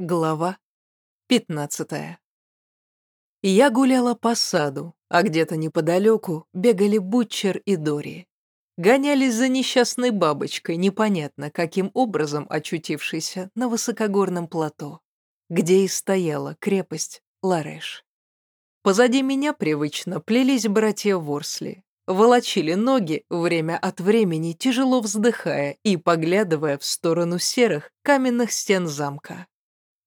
Глава 15 Я гуляла по саду, а где-то неподалеку бегали Бутчер и Дори. Гонялись за несчастной бабочкой, непонятно каким образом очутившейся на высокогорном плато, где и стояла крепость Лареш. Позади меня привычно плелись братья Ворсли, волочили ноги время от времени, тяжело вздыхая и поглядывая в сторону серых каменных стен замка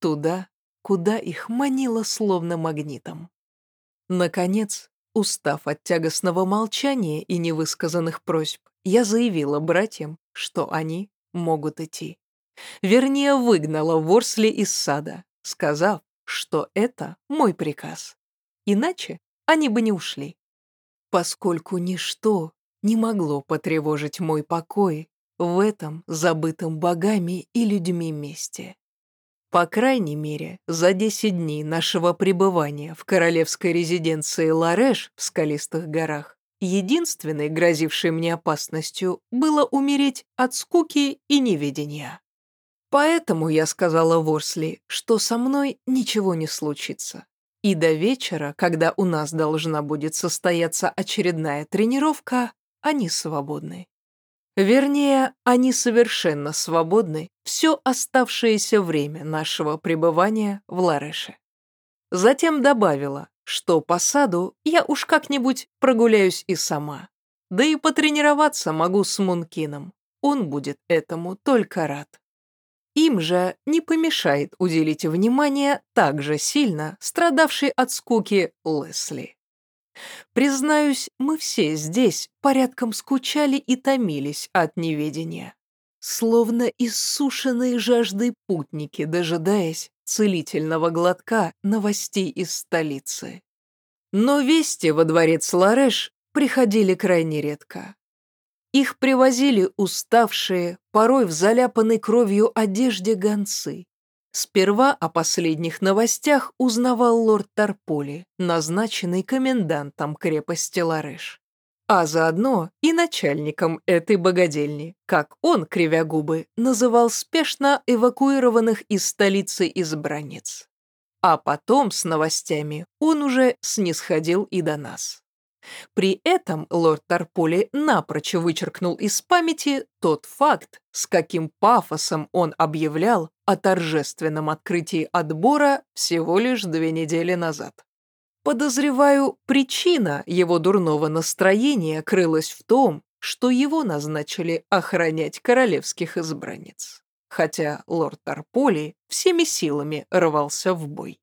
туда, куда их манило словно магнитом. Наконец, устав от тягостного молчания и невысказанных просьб, я заявила братьям, что они могут идти. Вернее, выгнала Ворсли из сада, сказав, что это мой приказ. Иначе они бы не ушли. Поскольку ничто не могло потревожить мой покой в этом забытом богами и людьми месте. По крайней мере, за 10 дней нашего пребывания в королевской резиденции Лареш в скалистых горах, единственной грозившей мне опасностью было умереть от скуки и неведения. Поэтому я сказала Ворсли, что со мной ничего не случится. И до вечера, когда у нас должна будет состояться очередная тренировка, они свободны. Вернее, они совершенно свободны все оставшееся время нашего пребывания в Лареше. Затем добавила, что по саду я уж как-нибудь прогуляюсь и сама. Да и потренироваться могу с Мункином. Он будет этому только рад. Им же не помешает уделить внимание так же сильно страдавшей от скуки Лесли. Признаюсь, мы все здесь порядком скучали и томились от неведения. Словно иссушенные жаждой путники, дожидаясь целительного глотка новостей из столицы. Но вести во дворец Лареш приходили крайне редко. Их привозили уставшие, порой в заляпанной кровью одежде гонцы, Сперва о последних новостях узнавал лорд Тарполи, назначенный комендантом крепости Лареш. А заодно и начальником этой богадельни, как он, кривя губы, называл спешно эвакуированных из столицы избранниц. А потом с новостями он уже снисходил и до нас. При этом лорд Тарполи напрочь вычеркнул из памяти тот факт, с каким пафосом он объявлял о торжественном открытии отбора всего лишь две недели назад. Подозреваю, причина его дурного настроения крылась в том, что его назначили охранять королевских избранниц, хотя лорд Тарполи всеми силами рвался в бой.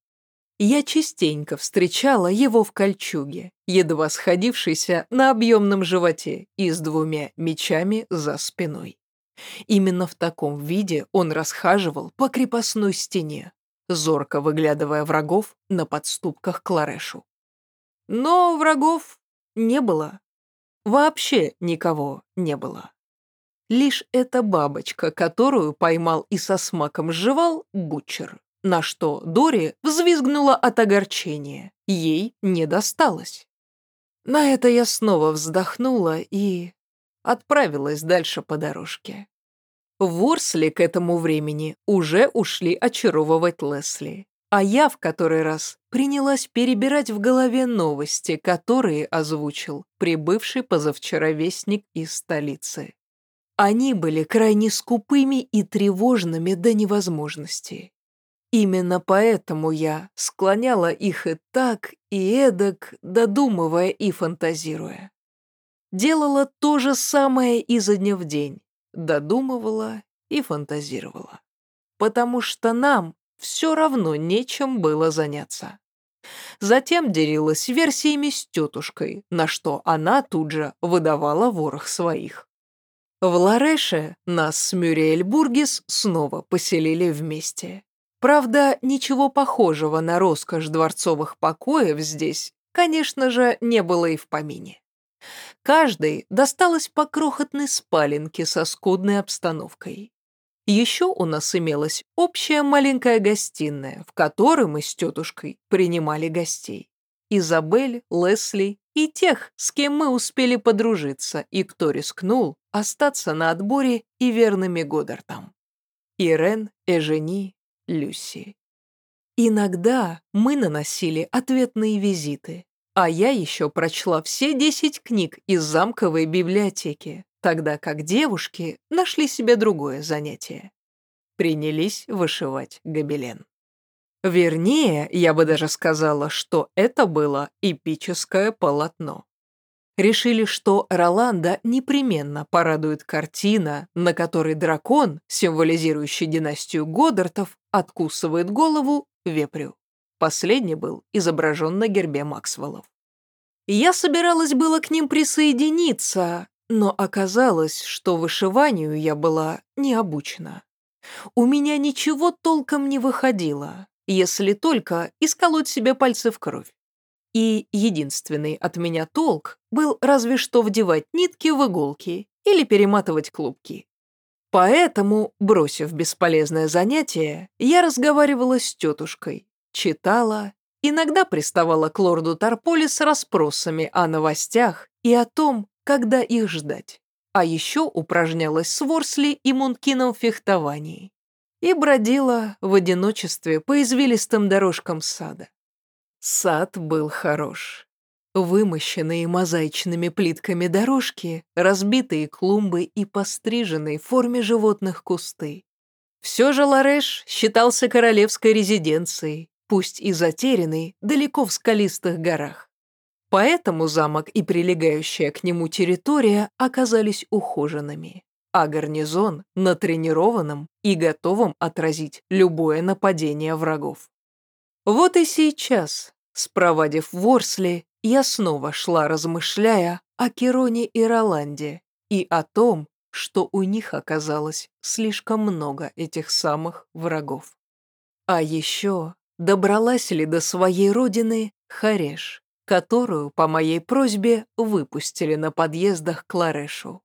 Я частенько встречала его в кольчуге, едва сходившейся на объемном животе и с двумя мечами за спиной. Именно в таком виде он расхаживал по крепостной стене, зорко выглядывая врагов на подступках к Ларешу. Но врагов не было. Вообще никого не было. Лишь эта бабочка, которую поймал и со смаком сживал Бутчер на что Дори взвизгнула от огорчения. Ей не досталось. На это я снова вздохнула и отправилась дальше по дорожке. Ворсли к этому времени уже ушли очаровывать Лесли, а я в который раз принялась перебирать в голове новости, которые озвучил прибывший позавчера вестник из столицы. Они были крайне скупыми и тревожными до невозможности. Именно поэтому я склоняла их и так, и эдак, додумывая и фантазируя. Делала то же самое изо дня в день, додумывала и фантазировала. Потому что нам все равно нечем было заняться. Затем делилась версиями с тетушкой, на что она тут же выдавала ворох своих. В Лареше нас с Мюриэль Бургис снова поселили вместе. Правда, ничего похожего на роскошь дворцовых покоев здесь, конечно же, не было и в помине. Каждой досталось по крохотной спаленке со скудной обстановкой. Еще у нас имелась общая маленькая гостиная, в которой мы с тетушкой принимали гостей. Изабель, Лесли и тех, с кем мы успели подружиться и кто рискнул остаться на отборе и верными Годдартам. Ирен, Эжени, Люси. Иногда мы наносили ответные визиты, а я еще прочла все десять книг из замковой библиотеки, тогда как девушки нашли себе другое занятие. Принялись вышивать гобелен. Вернее, я бы даже сказала, что это было эпическое полотно. Решили, что Роланда непременно порадует картина, на которой дракон, символизирующий династию Годдартов, откусывает голову вепрю. Последний был изображен на гербе Максвеллов. Я собиралась было к ним присоединиться, но оказалось, что вышиванию я была не обучена. У меня ничего толком не выходило, если только исколоть себе пальцы в кровь. И единственный от меня толк был разве что вдевать нитки в иголки или перематывать клубки. Поэтому, бросив бесполезное занятие, я разговаривала с тетушкой, читала, иногда приставала к лорду Тарполи с расспросами о новостях и о том, когда их ждать. А еще упражнялась с Ворсли и Мункином в. И бродила в одиночестве по извилистым дорожкам сада. Сад был хорош. Вымощенные мозаичными плитками дорожки, разбитые клумбы и постриженные в форме животных кусты. Все же Лареш считался королевской резиденцией, пусть и затерянный далеко в скалистых горах. Поэтому замок и прилегающая к нему территория оказались ухоженными, а гарнизон – натренированным и готовым отразить любое нападение врагов. Вот и сейчас, спровадив Ворсли, я снова шла, размышляя о Кероне и Роланде и о том, что у них оказалось слишком много этих самых врагов. А еще добралась ли до своей родины Хареш, которую, по моей просьбе, выпустили на подъездах к Ларешу.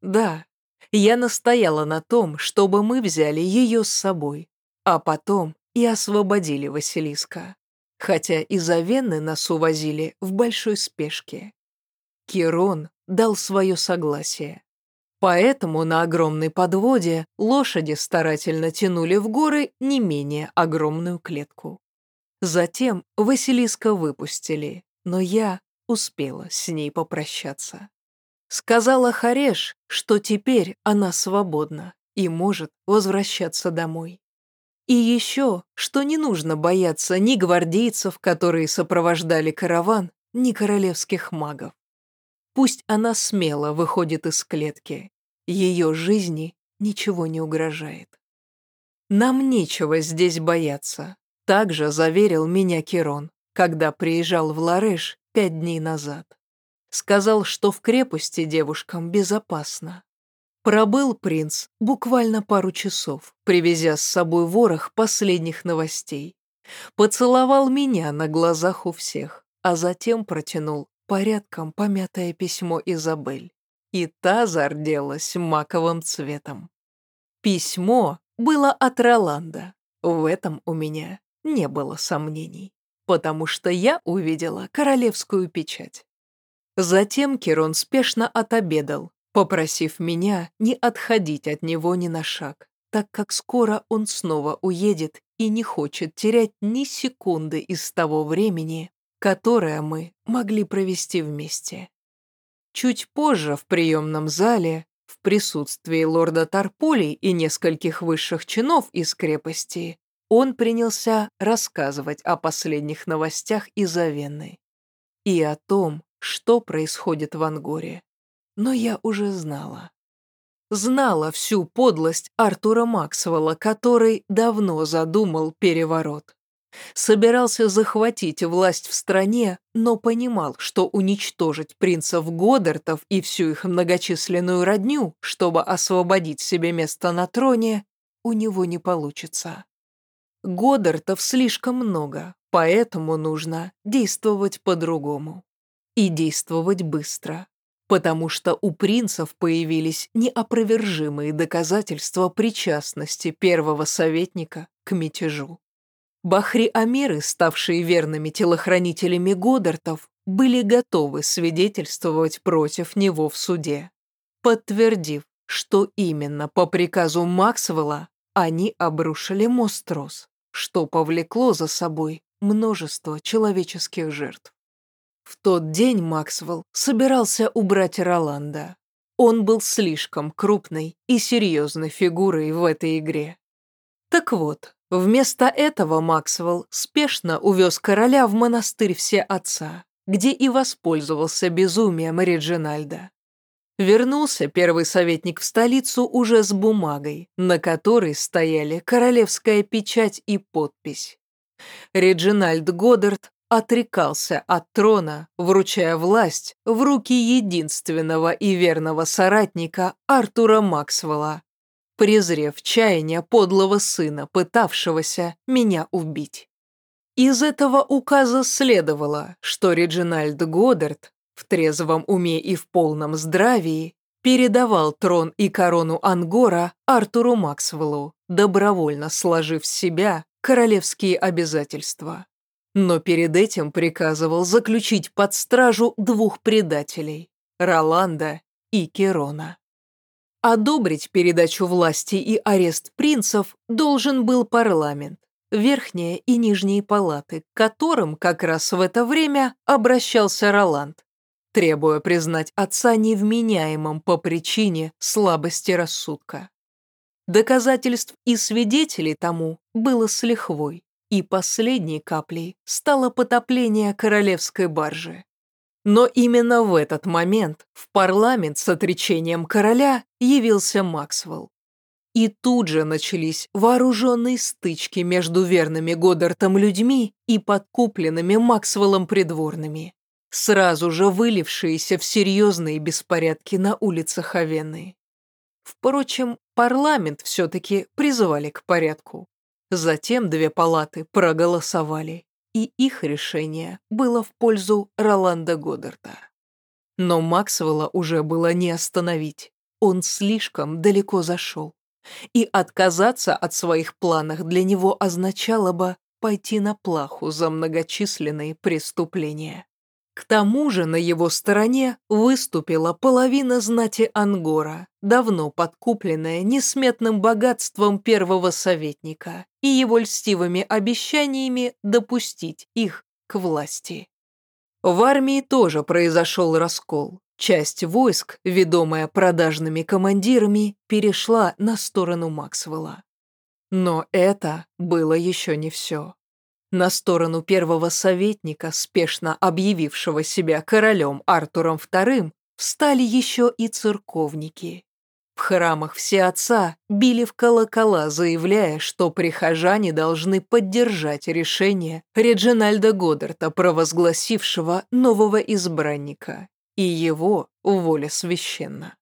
Да, я настояла на том, чтобы мы взяли ее с собой, а потом и освободили Василиска хотя из Авенны нас увозили в большой спешке. Кирон дал свое согласие. Поэтому на огромной подводе лошади старательно тянули в горы не менее огромную клетку. Затем Василиска выпустили, но я успела с ней попрощаться. Сказала Хареш, что теперь она свободна и может возвращаться домой. И еще, что не нужно бояться ни гвардейцев, которые сопровождали караван, ни королевских магов. Пусть она смело выходит из клетки, ее жизни ничего не угрожает. Нам нечего здесь бояться, также заверил меня Керон, когда приезжал в Лареш пять дней назад. Сказал, что в крепости девушкам безопасно. Пробыл принц буквально пару часов, привезя с собой ворох последних новостей. Поцеловал меня на глазах у всех, а затем протянул порядком помятое письмо Изабель. И та зарделась маковым цветом. Письмо было от Роланда. В этом у меня не было сомнений, потому что я увидела королевскую печать. Затем Керон спешно отобедал, попросив меня не отходить от него ни на шаг, так как скоро он снова уедет и не хочет терять ни секунды из того времени, которое мы могли провести вместе. Чуть позже в приемном зале, в присутствии лорда Тарполи и нескольких высших чинов из крепости, он принялся рассказывать о последних новостях из Авенны и о том, что происходит в Ангоре. Но я уже знала. Знала всю подлость Артура Максвелла, который давно задумал переворот. Собирался захватить власть в стране, но понимал, что уничтожить принцев Годдартов и всю их многочисленную родню, чтобы освободить себе место на троне, у него не получится. Годдартов слишком много, поэтому нужно действовать по-другому. И действовать быстро потому что у принцев появились неопровержимые доказательства причастности первого советника к мятежу. Бахри-Амиры, ставшие верными телохранителями Годдартов, были готовы свидетельствовать против него в суде, подтвердив, что именно по приказу Максвелла они обрушили мост что повлекло за собой множество человеческих жертв. В тот день Максвелл собирался убрать Роланда. Он был слишком крупной и серьезной фигурой в этой игре. Так вот, вместо этого Максвелл спешно увез короля в монастырь Все Отца, где и воспользовался безумием Реджинальда. Вернулся первый советник в столицу уже с бумагой, на которой стояли королевская печать и подпись. Реджинальд Годдард отрекался от трона, вручая власть в руки единственного и верного соратника Артура Максвелла, презрев чаяния подлого сына, пытавшегося меня убить. Из этого указа следовало, что Реджинальд Годдард в трезвом уме и в полном здравии передавал трон и корону Ангора Артуру Максвеллу, добровольно сложив с себя королевские обязательства. Но перед этим приказывал заключить под стражу двух предателей – Роланда и Керона. Одобрить передачу власти и арест принцев должен был парламент, верхние и нижние палаты, к которым как раз в это время обращался Роланд требуя признать отца невменяемым по причине слабости рассудка. Доказательств и свидетелей тому было с лихвой, и последней каплей стало потопление королевской баржи. Но именно в этот момент в парламент с отречением короля явился Максвелл. И тут же начались вооруженные стычки между верными Годдартом людьми и подкупленными Максвеллом придворными сразу же вылившиеся в серьезные беспорядки на улицах Авены. Впрочем, парламент все-таки призывали к порядку. Затем две палаты проголосовали, и их решение было в пользу Роланда Годдарда. Но Максвелла уже было не остановить, он слишком далеко зашел. И отказаться от своих планов для него означало бы пойти на плаху за многочисленные преступления. К тому же на его стороне выступила половина знати Ангора, давно подкупленная несметным богатством первого советника и его льстивыми обещаниями допустить их к власти. В армии тоже произошел раскол. Часть войск, ведомая продажными командирами, перешла на сторону Максвелла. Но это было еще не все. На сторону первого советника, спешно объявившего себя королем Артуром II, встали еще и церковники. В храмах все отца били в колокола, заявляя, что прихожане должны поддержать решение Реджинальда Годдарта, провозгласившего нового избранника, и его воля священна.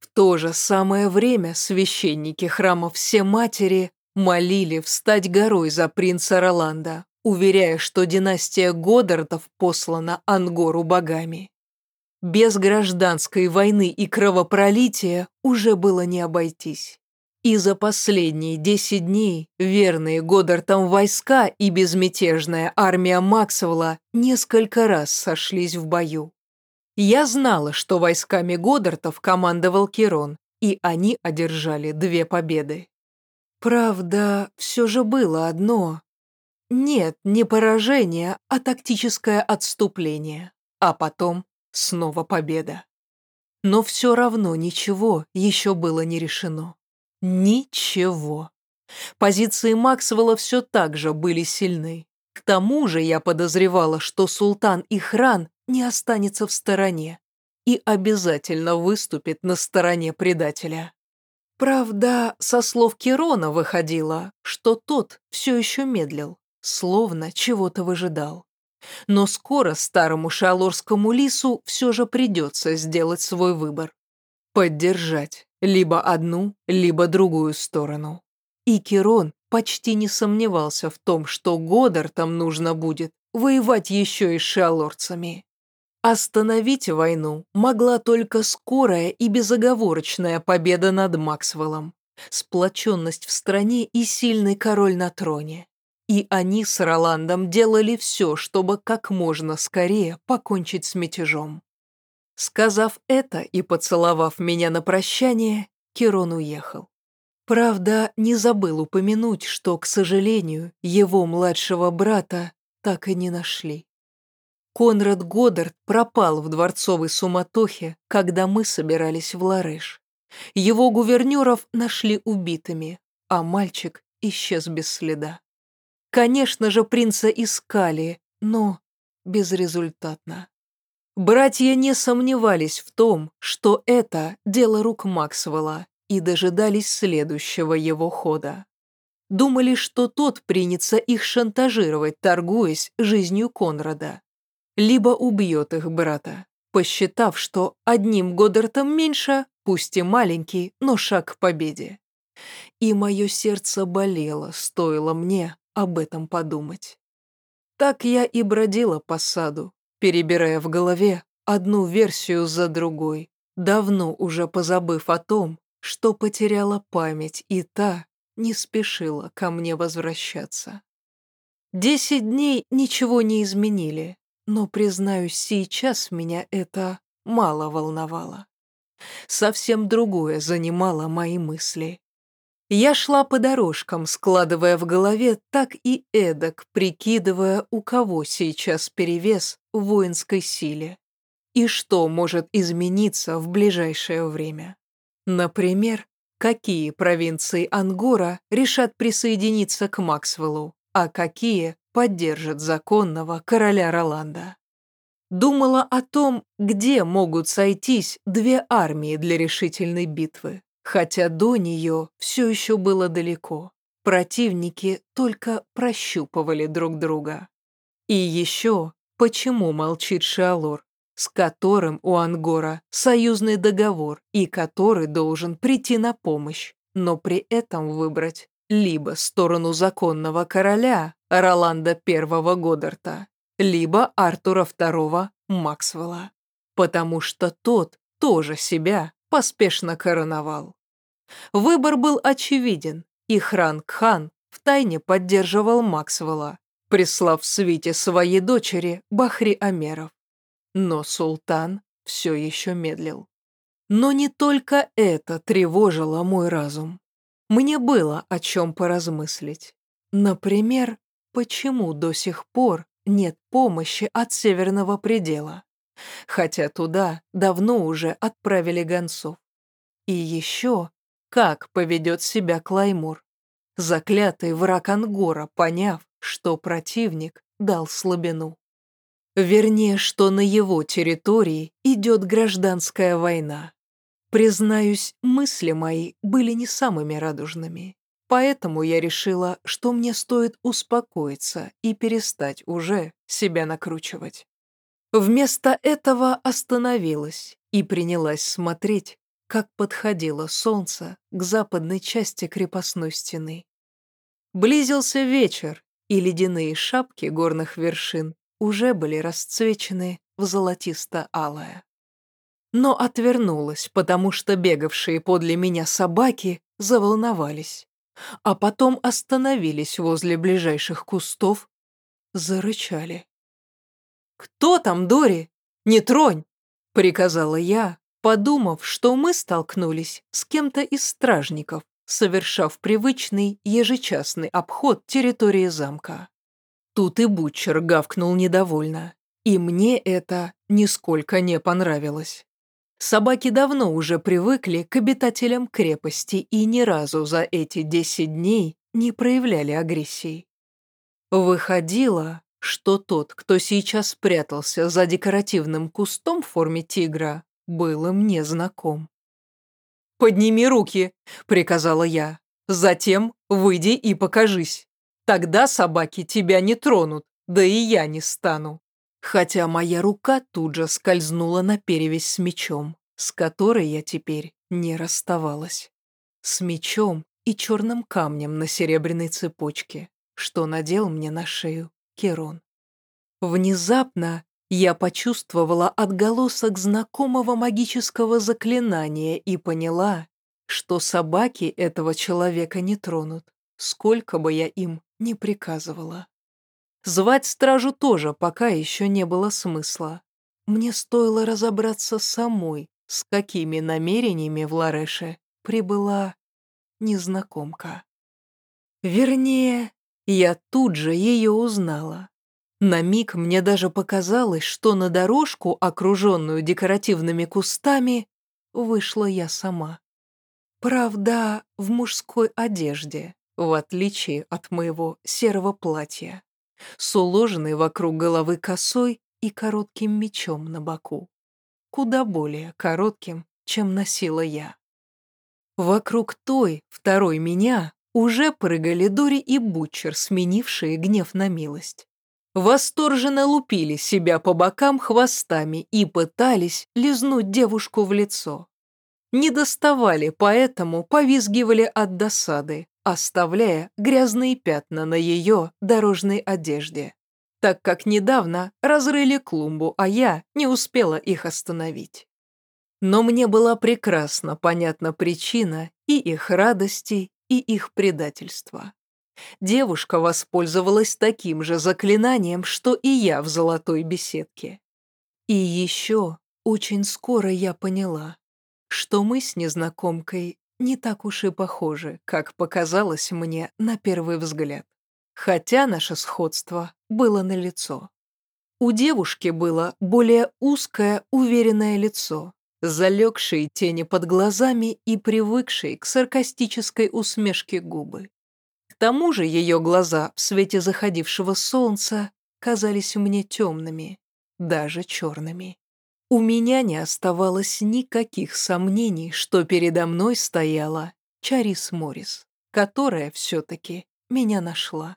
В то же самое время священники храма Все Матери Молили встать горой за принца Роланда, уверяя, что династия Годдардов послана Ангору богами. Без гражданской войны и кровопролития уже было не обойтись. И за последние десять дней верные Годдартам войска и безмятежная армия Максвелла несколько раз сошлись в бою. Я знала, что войсками Годдартов командовал Керон, и они одержали две победы. Правда, все же было одно. Нет, не поражение, а тактическое отступление. А потом снова победа. Но все равно ничего еще было не решено. Ничего. Позиции Максвелла все так же были сильны. К тому же я подозревала, что султан Ихран не останется в стороне и обязательно выступит на стороне предателя. Правда, со слов Керона выходило, что тот все еще медлил, словно чего-то выжидал. Но скоро старому шалорскому лису все же придется сделать свой выбор. Поддержать либо одну, либо другую сторону. И Керон почти не сомневался в том, что Годартам нужно будет воевать еще и с шалорцами. Остановить войну могла только скорая и безоговорочная победа над Максвеллом, сплоченность в стране и сильный король на троне. И они с Роландом делали все, чтобы как можно скорее покончить с мятежом. Сказав это и поцеловав меня на прощание, Керон уехал. Правда, не забыл упомянуть, что, к сожалению, его младшего брата так и не нашли. Конрад Годдард пропал в дворцовой суматохе, когда мы собирались в Лареш. Его гувернеров нашли убитыми, а мальчик исчез без следа. Конечно же, принца искали, но безрезультатно. Братья не сомневались в том, что это дело рук Максвелла, и дожидались следующего его хода. Думали, что тот принется их шантажировать, торгуясь жизнью Конрада. Либо убьет их брата, посчитав, что одним Годдартом меньше, пусть и маленький, но шаг к победе. И мое сердце болело, стоило мне об этом подумать. Так я и бродила по саду, перебирая в голове одну версию за другой, давно уже позабыв о том, что потеряла память, и та не спешила ко мне возвращаться. Десять дней ничего не изменили, но, признаюсь, сейчас меня это мало волновало. Совсем другое занимало мои мысли. Я шла по дорожкам, складывая в голове так и эдак, прикидывая, у кого сейчас перевес в воинской силе и что может измениться в ближайшее время. Например, какие провинции Ангора решат присоединиться к Максвеллу, а какие поддержат законного короля Роланда. Думала о том, где могут сойтись две армии для решительной битвы хотя до нее все еще было далеко. Противники только прощупывали друг друга. И еще, почему молчит Шиалор, с которым у Ангора союзный договор и который должен прийти на помощь, но при этом выбрать либо сторону законного короля Роланда I Годдарта, либо Артура II Максвелла, потому что тот тоже себя поспешно короновал. Выбор был очевиден, и Хранг-хан втайне поддерживал Максвелла, прислав свите своей дочери Бахри Амеров. Но султан все еще медлил. Но не только это тревожило мой разум. Мне было о чем поразмыслить. Например, почему до сих пор нет помощи от северного предела, хотя туда давно уже отправили гонцов. И еще, как поведет себя Клаймур. Заклятый враг Ангора, поняв, что противник дал слабину. Вернее, что на его территории идет гражданская война. Признаюсь, мысли мои были не самыми радужными. Поэтому я решила, что мне стоит успокоиться и перестать уже себя накручивать. Вместо этого остановилась и принялась смотреть, как подходило солнце к западной части крепостной стены. Близился вечер, и ледяные шапки горных вершин уже были расцвечены в золотисто-алое. Но отвернулась, потому что бегавшие подле меня собаки заволновались, а потом остановились возле ближайших кустов, зарычали. «Кто там, Дори? Не тронь!» — приказала я, подумав, что мы столкнулись с кем-то из стражников, совершав привычный ежечасный обход территории замка. Тут и Бутчер гавкнул недовольно, и мне это нисколько не понравилось. Собаки давно уже привыкли к обитателям крепости и ни разу за эти десять дней не проявляли агрессии. Выходило, что тот, кто сейчас спрятался за декоративным кустом в форме тигра, был мне знаком. «Подними руки», — приказала я. «Затем выйди и покажись. Тогда собаки тебя не тронут, да и я не стану». Хотя моя рука тут же скользнула на перевязь с мечом, с которой я теперь не расставалась. С мечом и черным камнем на серебряной цепочке, что надел мне на шею Керон. Внезапно я почувствовала отголосок знакомого магического заклинания и поняла, что собаки этого человека не тронут, сколько бы я им ни приказывала. Звать стражу тоже пока еще не было смысла. Мне стоило разобраться самой, с какими намерениями в Лареше прибыла незнакомка. Вернее, я тут же ее узнала. На миг мне даже показалось, что на дорожку, окруженную декоративными кустами, вышла я сама. Правда, в мужской одежде, в отличие от моего серого платья, с уложенной вокруг головы косой и коротким мечом на боку. Куда более коротким, чем носила я. Вокруг той, второй меня, уже прыгали Дори и Бутчер, сменившие гнев на милость. Восторженно лупили себя по бокам хвостами и пытались лизнуть девушку в лицо. Не доставали, поэтому повизгивали от досады, оставляя грязные пятна на ее дорожной одежде, так как недавно разрыли клумбу, а я не успела их остановить. Но мне была прекрасно понятна причина и их радости, и их предательства. Девушка воспользовалась таким же заклинанием, что и я в золотой беседке. И еще очень скоро я поняла, что мы с незнакомкой не так уж и похожи, как показалось мне на первый взгляд. Хотя наше сходство было налицо. У девушки было более узкое, уверенное лицо, залегшие тени под глазами и привыкшие к саркастической усмешке губы. К тому же ее глаза в свете заходившего солнца казались мне темными, даже черными. У меня не оставалось никаких сомнений, что передо мной стояла Чарис Моррис, которая все-таки меня нашла.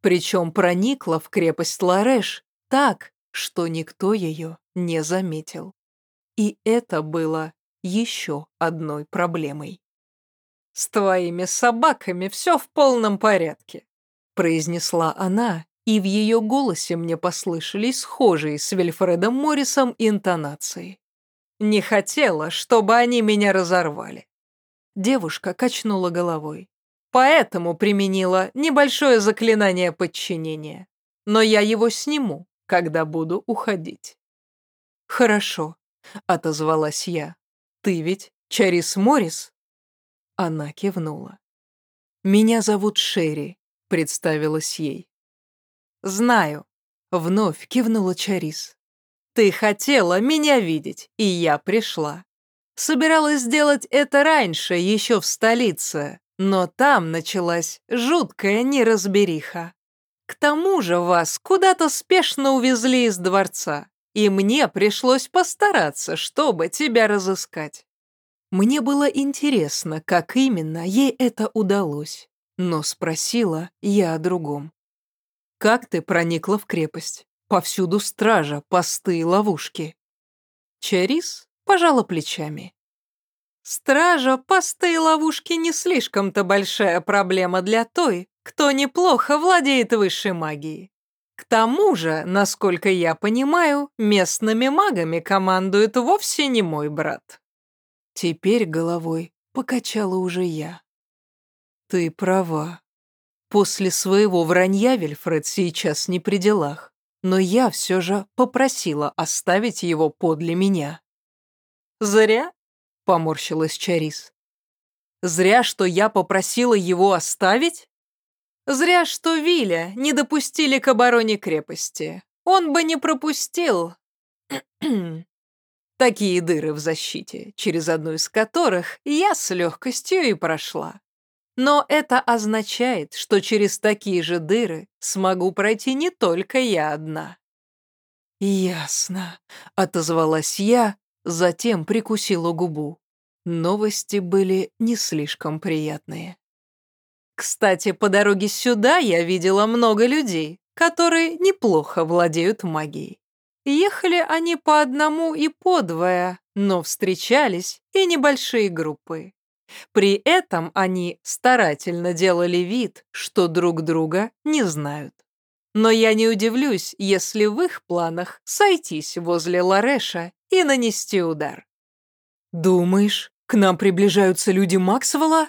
Причем проникла в крепость Лареш так, что никто ее не заметил. И это было еще одной проблемой. «С твоими собаками все в полном порядке», произнесла она, и в ее голосе мне послышались схожие с Вильфредом Моррисом интонации. «Не хотела, чтобы они меня разорвали». Девушка качнула головой. «Поэтому применила небольшое заклинание подчинения. Но я его сниму, когда буду уходить». «Хорошо», — отозвалась я. «Ты ведь Чарис Моррис?» Она кивнула. «Меня зовут Шерри», — представилась ей. «Знаю», — вновь кивнула Чарис. «Ты хотела меня видеть, и я пришла. Собиралась сделать это раньше, еще в столице, но там началась жуткая неразбериха. К тому же вас куда-то спешно увезли из дворца и мне пришлось постараться, чтобы тебя разыскать. Мне было интересно, как именно ей это удалось, но спросила я о другом. «Как ты проникла в крепость? Повсюду стража, посты и ловушки». Чарис пожала плечами. «Стража, посты и ловушки не слишком-то большая проблема для той, кто неплохо владеет высшей магией. К тому же, насколько я понимаю, местными магами командует вовсе не мой брат. Теперь головой покачала уже я. Ты права. После своего вранья Вильфред сейчас не при делах, но я все же попросила оставить его подле меня. Зря, поморщилась Чарис. Зря, что я попросила его оставить? Зря, что Виля не допустили к обороне крепости. Он бы не пропустил такие дыры в защите, через одну из которых я с легкостью и прошла. Но это означает, что через такие же дыры смогу пройти не только я одна. «Ясно», — отозвалась я, затем прикусила губу. Новости были не слишком приятные. Кстати, по дороге сюда я видела много людей, которые неплохо владеют магией. Ехали они по одному и по двое, но встречались и небольшие группы. При этом они старательно делали вид, что друг друга не знают. Но я не удивлюсь, если в их планах сойтись возле Лареша и нанести удар. «Думаешь, к нам приближаются люди Максвелла?»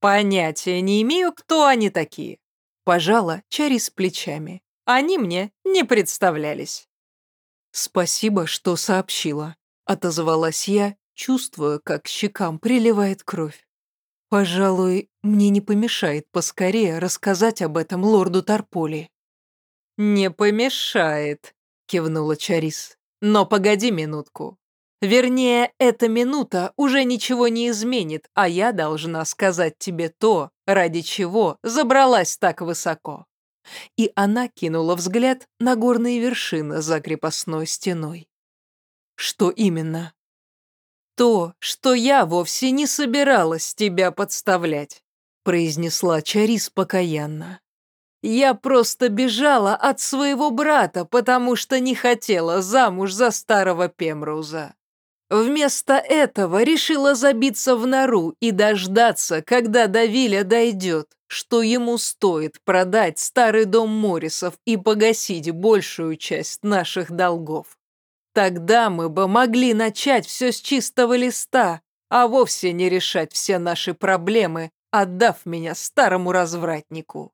Понятия не имею, кто они такие. Пожала Чари с плечами. Они мне не представлялись. Спасибо, что сообщила. Отозвалась я, чувствуя, как щекам приливает кровь. Пожалуй, мне не помешает поскорее рассказать об этом лорду Тарполи. «Не помешает», — кивнула Чарис. «Но погоди минутку. Вернее, эта минута уже ничего не изменит, а я должна сказать тебе то, ради чего забралась так высоко». И она кинула взгляд на горные вершины за крепостной стеной. «Что именно?» «То, что я вовсе не собиралась тебя подставлять», произнесла Чарис покаянно. «Я просто бежала от своего брата, потому что не хотела замуж за старого Пемруза. Вместо этого решила забиться в нору и дождаться, когда до дойдет, что ему стоит продать старый дом Моррисов и погасить большую часть наших долгов. Тогда мы бы могли начать все с чистого листа, а вовсе не решать все наши проблемы, отдав меня старому развратнику.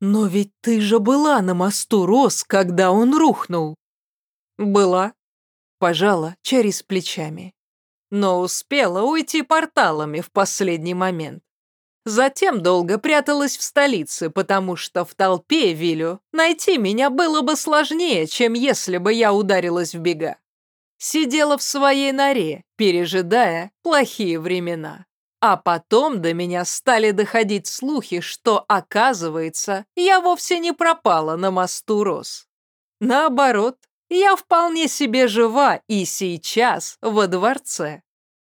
Но ведь ты же была на мосту Рос, когда он рухнул. Была. Пожала с плечами. Но успела уйти порталами в последний момент. Затем долго пряталась в столице, потому что в толпе Вилю найти меня было бы сложнее, чем если бы я ударилась в бега. Сидела в своей норе, пережидая плохие времена. А потом до меня стали доходить слухи, что, оказывается, я вовсе не пропала на мосту Рос. Наоборот, я вполне себе жива и сейчас во дворце.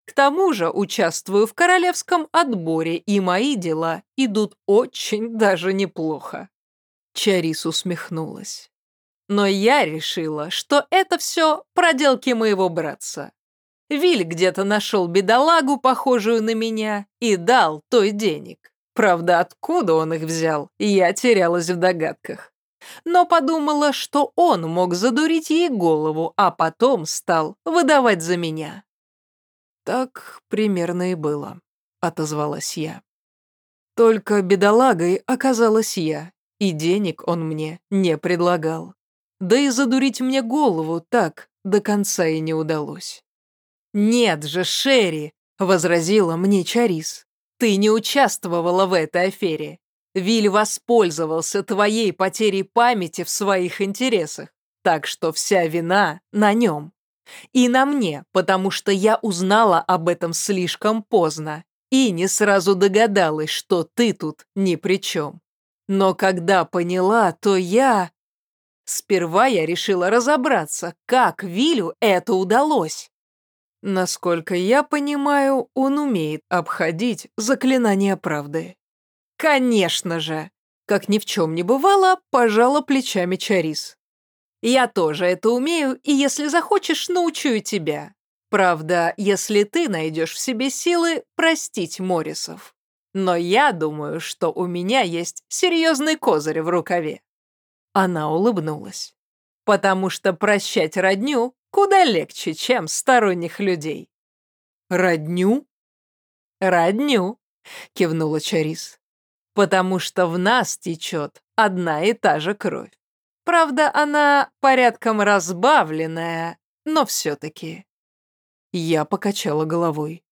К тому же участвую в королевском отборе, и мои дела идут очень даже неплохо. Чарис усмехнулась. Но я решила, что это все проделки моего братца. Виль где-то нашел бедолагу, похожую на меня, и дал той денег. Правда, откуда он их взял, я терялась в догадках. Но подумала, что он мог задурить ей голову, а потом стал выдавать за меня. «Так примерно и было», — отозвалась я. Только бедолагой оказалась я, и денег он мне не предлагал. Да и задурить мне голову так до конца и не удалось. «Нет же, Шерри!» — возразила мне Чарис. «Ты не участвовала в этой афере. Виль воспользовался твоей потерей памяти в своих интересах, так что вся вина на нем. И на мне, потому что я узнала об этом слишком поздно и не сразу догадалась, что ты тут ни при чем. Но когда поняла, то я... Сперва я решила разобраться, как Вилю это удалось. Насколько я понимаю, он умеет обходить заклинания правды. Конечно же! Как ни в чем не бывало, пожала плечами Чарис. Я тоже это умею, и если захочешь, научу тебя. Правда, если ты найдешь в себе силы простить Морисов. Но я думаю, что у меня есть серьезный козырь в рукаве. Она улыбнулась. Потому что прощать родню куда легче, чем сторонних людей. Родню? Родню, кивнула Чарис. Потому что в нас течет одна и та же кровь. Правда, она порядком разбавленная, но все-таки. Я покачала головой.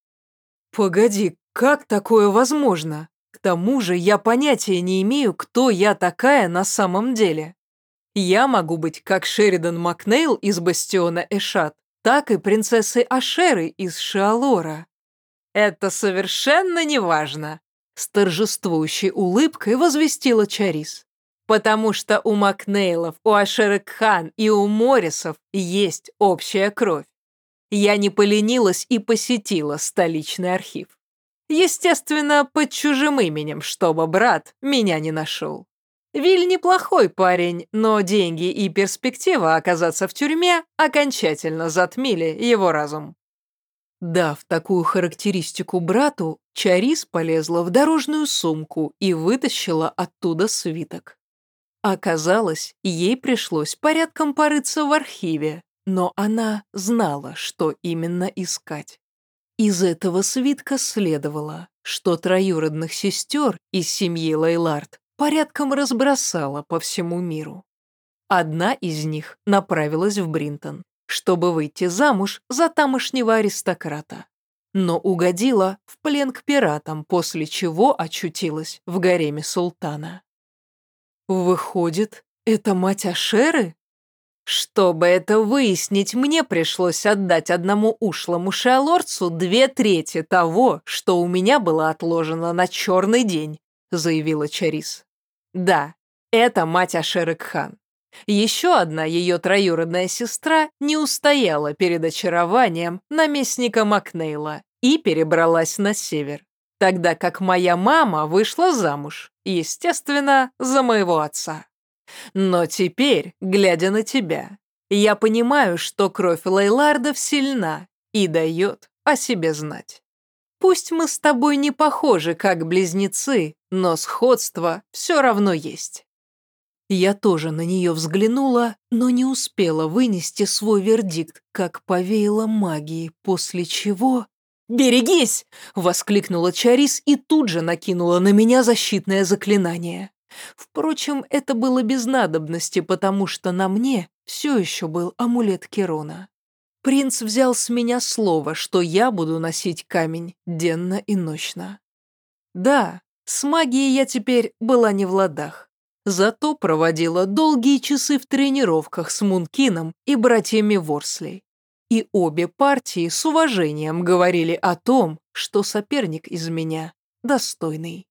«Погоди, как такое возможно? К тому же я понятия не имею, кто я такая на самом деле. Я могу быть как Шеридан Макнейл из Бастиона Эшат, так и принцессой Ашеры из Шиалора. Это совершенно неважно», — с торжествующей улыбкой возвестила Чарис потому что у Макнейлов, у Ашерекхан и у Моррисов есть общая кровь. Я не поленилась и посетила столичный архив. Естественно, под чужим именем, чтобы брат меня не нашел. Виль неплохой парень, но деньги и перспектива оказаться в тюрьме окончательно затмили его разум. Дав такую характеристику брату, Чарис полезла в дорожную сумку и вытащила оттуда свиток. Оказалось, ей пришлось порядком порыться в архиве, но она знала, что именно искать. Из этого свитка следовало, что троюродных сестер из семьи Лейлард порядком разбросала по всему миру. Одна из них направилась в Бринтон, чтобы выйти замуж за тамошнего аристократа. но угодила в плен к пиратам, после чего очутилась в гареме султана. Выходит, это мать Ашеры? Чтобы это выяснить, мне пришлось отдать одному ушлому шиалорцу две трети того, что у меня было отложено на черный день, заявила Чарис. Да, это мать Ашеры Кхан. Еще одна ее троюродная сестра не устояла перед очарованием наместника Макнейла и перебралась на север, тогда как моя мама вышла замуж, естественно, за моего отца. Но теперь, глядя на тебя, я понимаю, что кровь Лейлардов сильна и дает о себе знать. Пусть мы с тобой не похожи, как близнецы, но сходство все равно есть. Я тоже на нее взглянула, но не успела вынести свой вердикт, как повеяло магией, после чего... «Берегись!» — воскликнула Чарис и тут же накинула на меня защитное заклинание. Впрочем, это было без надобности, потому что на мне все еще был амулет Керона. Принц взял с меня слово, что я буду носить камень денно и ночно. Да, с магией я теперь была не в ладах. Зато проводила долгие часы в тренировках с Мункином и братьями Ворсли. И обе партии с уважением говорили о том, что соперник из меня достойный.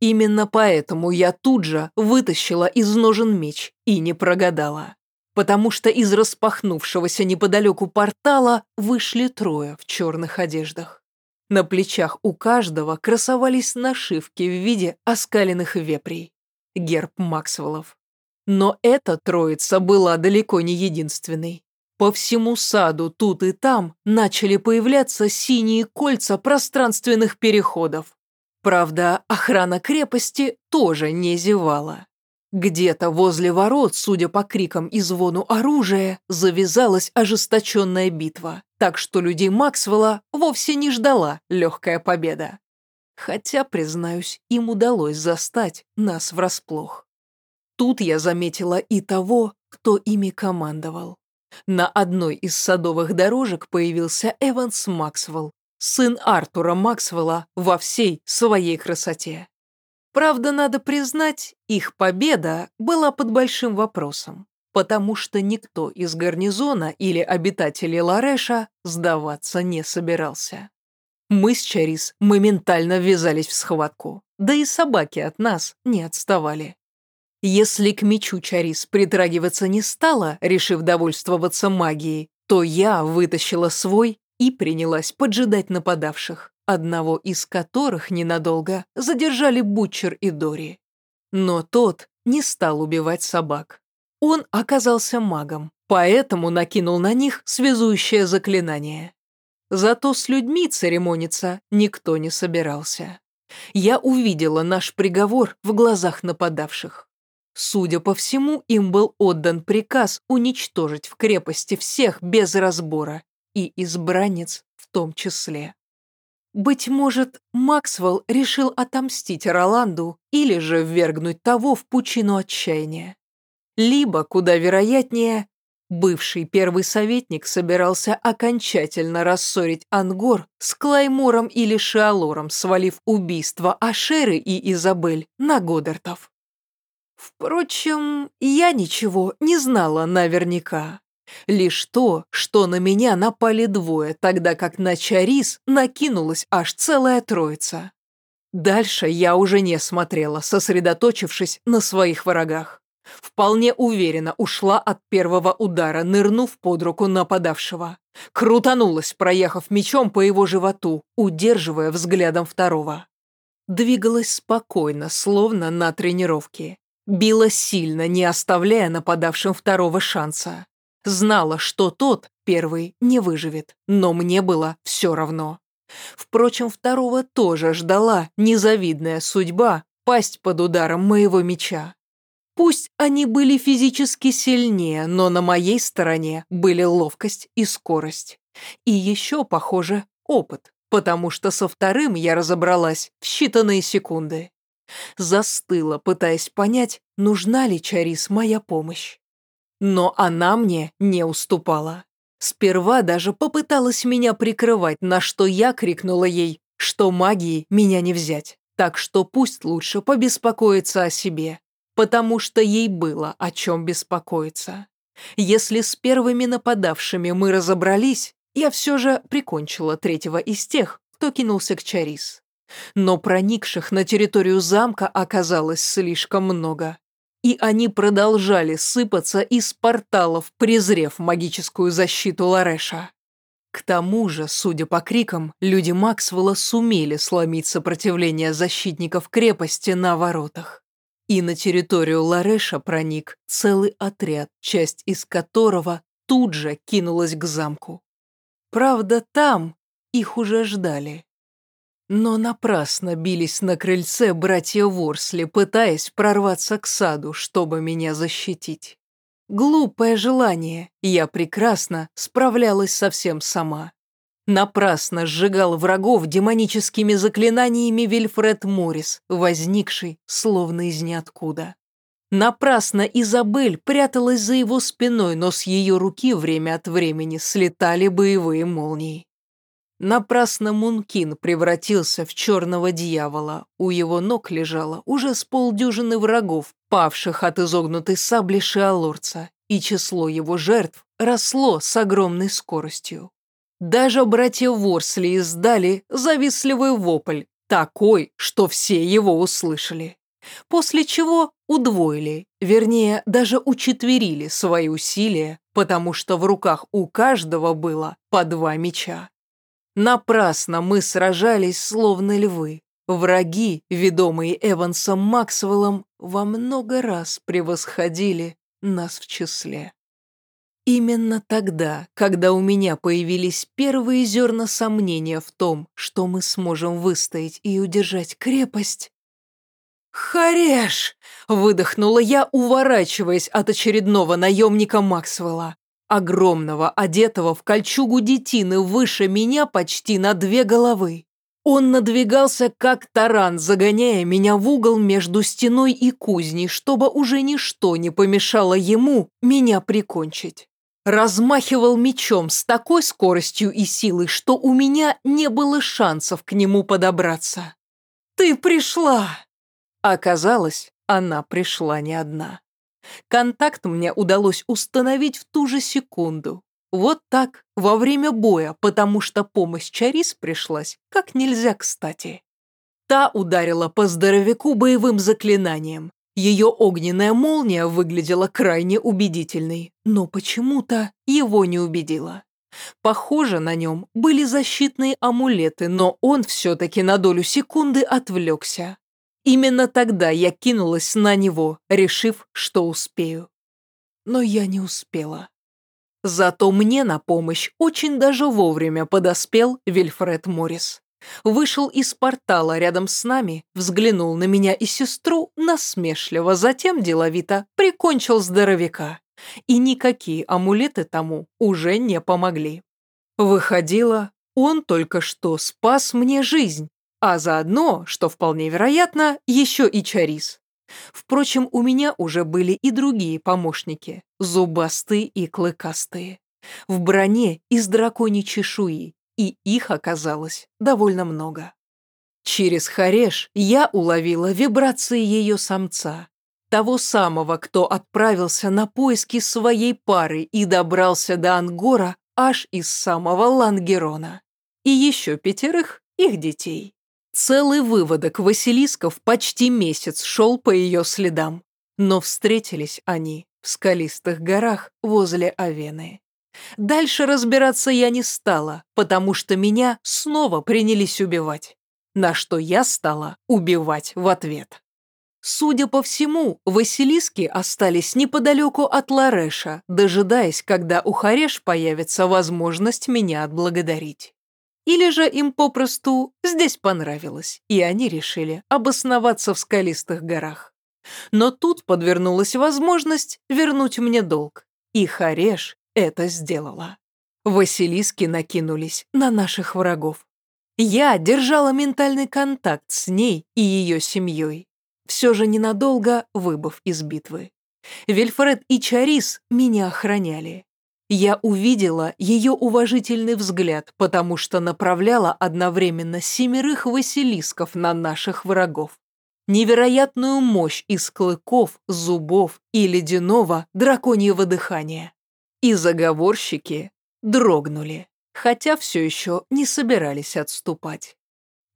Именно поэтому я тут же вытащила из ножен меч и не прогадала. Потому что из распахнувшегося неподалеку портала вышли трое в черных одеждах. На плечах у каждого красовались нашивки в виде оскаленных вепрей герб Максвеллов. Но эта троица была далеко не единственной. По всему саду тут и там начали появляться синие кольца пространственных переходов. Правда, охрана крепости тоже не зевала. Где-то возле ворот, судя по крикам и звону оружия, завязалась ожесточенная битва, так что людей Максвелла вовсе не ждала легкая победа. Хотя, признаюсь, им удалось застать нас врасплох. Тут я заметила и того, кто ими командовал. На одной из садовых дорожек появился Эванс Максвелл, сын Артура Максвелла во всей своей красоте. Правда, надо признать, их победа была под большим вопросом, потому что никто из гарнизона или обитателей Лареша сдаваться не собирался. Мы с Чарис моментально ввязались в схватку, да и собаки от нас не отставали. Если к мечу Чарис притрагиваться не стала, решив довольствоваться магией, то я вытащила свой и принялась поджидать нападавших, одного из которых ненадолго задержали Бутчер и Дори. Но тот не стал убивать собак. Он оказался магом, поэтому накинул на них связующее заклинание. Зато с людьми церемониться никто не собирался. Я увидела наш приговор в глазах нападавших. Судя по всему, им был отдан приказ уничтожить в крепости всех без разбора, и избранниц в том числе. Быть может, Максвелл решил отомстить Роланду или же ввергнуть того в пучину отчаяния. Либо, куда вероятнее, Бывший первый советник собирался окончательно рассорить Ангор с Клаймором или Шиалором, свалив убийство Ашеры и Изабель на Годертов. Впрочем, я ничего не знала наверняка. Лишь то, что на меня напали двое, тогда как на Чарис накинулась аж целая троица. Дальше я уже не смотрела, сосредоточившись на своих врагах. Вполне уверенно ушла от первого удара, нырнув под руку нападавшего. Крутанулась, проехав мечом по его животу, удерживая взглядом второго. Двигалась спокойно, словно на тренировке. Била сильно, не оставляя нападавшим второго шанса. Знала, что тот, первый, не выживет, но мне было все равно. Впрочем, второго тоже ждала незавидная судьба пасть под ударом моего меча. Пусть они были физически сильнее, но на моей стороне были ловкость и скорость. И еще, похоже, опыт, потому что со вторым я разобралась в считанные секунды. Застыла, пытаясь понять, нужна ли Чарис моя помощь. Но она мне не уступала. Сперва даже попыталась меня прикрывать, на что я крикнула ей, что магии меня не взять, так что пусть лучше побеспокоится о себе, потому что ей было о чем беспокоиться. Если с первыми нападавшими мы разобрались, я все же прикончила третьего из тех, кто кинулся к Чарис. Но проникших на территорию замка оказалось слишком много. И они продолжали сыпаться из порталов, презрев магическую защиту Лареша. К тому же, судя по крикам, люди Максвелла сумели сломить сопротивление защитников крепости на воротах. И на территорию Лареша проник целый отряд, часть из которого тут же кинулась к замку. Правда, там их уже ждали. Но напрасно бились на крыльце братья Ворсли, пытаясь прорваться к саду, чтобы меня защитить. Глупое желание, я прекрасно справлялась совсем сама. Напрасно сжигал врагов демоническими заклинаниями Вильфред Моррис, возникший словно из ниоткуда. Напрасно Изабель пряталась за его спиной, но с ее руки время от времени слетали боевые молнии. Напрасно Мункин превратился в черного дьявола. У его ног лежало уже с полдюжины врагов, павших от изогнутой сабли Шиалорца, и число его жертв росло с огромной скоростью. Даже братья Ворсли издали завистливый вопль, такой, что все его услышали. После чего удвоили, вернее, даже учетверили свои усилия, потому что в руках у каждого было по два меча. Напрасно мы сражались, словно львы. Враги, ведомые Эвансом Максвеллом, во много раз превосходили нас в числе. Именно тогда, когда у меня появились первые зерна сомнения в том, что мы сможем выстоять и удержать крепость... «Хареш!» — выдохнула я, уворачиваясь от очередного наемника Максвелла огромного, одетого в кольчугу детины выше меня почти на две головы. Он надвигался как таран, загоняя меня в угол между стеной и кузней, чтобы уже ничто не помешало ему меня прикончить. Размахивал мечом с такой скоростью и силой, что у меня не было шансов к нему подобраться. «Ты пришла!» Оказалось, она пришла не одна. Контакт мне удалось установить в ту же секунду. Вот так, во время боя, потому что помощь Чарис пришлась как нельзя кстати. Та ударила по здоровяку боевым заклинанием. Ее огненная молния выглядела крайне убедительной, но почему-то его не убедила. Похоже, на нем были защитные амулеты, но он все-таки на долю секунды отвлекся. Именно тогда я кинулась на него, решив, что успею. Но я не успела. Зато мне на помощь очень даже вовремя подоспел Вильфред Моррис. Вышел из портала рядом с нами, взглянул на меня и сестру насмешливо, затем деловито прикончил здоровяка. И никакие амулеты тому уже не помогли. Выходило, он только что спас мне жизнь, а заодно, что вполне вероятно, еще и Чарис. Впрочем, у меня уже были и другие помощники, зубастые и клыкастые, в броне из драконьей чешуи, и их оказалось довольно много. Через Хареш я уловила вибрации ее самца, того самого, кто отправился на поиски своей пары и добрался до Ангора аж из самого Лангерона, и еще пятерых их детей. Целый выводок Василисков почти месяц шел по ее следам, но встретились они в скалистых горах возле Авены. Дальше разбираться я не стала, потому что меня снова принялись убивать, на что я стала убивать в ответ. Судя по всему, Василиски остались неподалеку от Лареша, дожидаясь, когда у Хареш появится возможность меня отблагодарить. Или же им попросту здесь понравилось, и они решили обосноваться в скалистых горах. Но тут подвернулась возможность вернуть мне долг, и Хареш это сделала. Василиски накинулись на наших врагов. Я держала ментальный контакт с ней и ее семьей, все же ненадолго выбыв из битвы. Вильфред и Чарис меня охраняли. Я увидела ее уважительный взгляд, потому что направляла одновременно семерых василисков на наших врагов. Невероятную мощь из клыков, зубов и ледяного драконьего дыхания. И заговорщики дрогнули, хотя все еще не собирались отступать.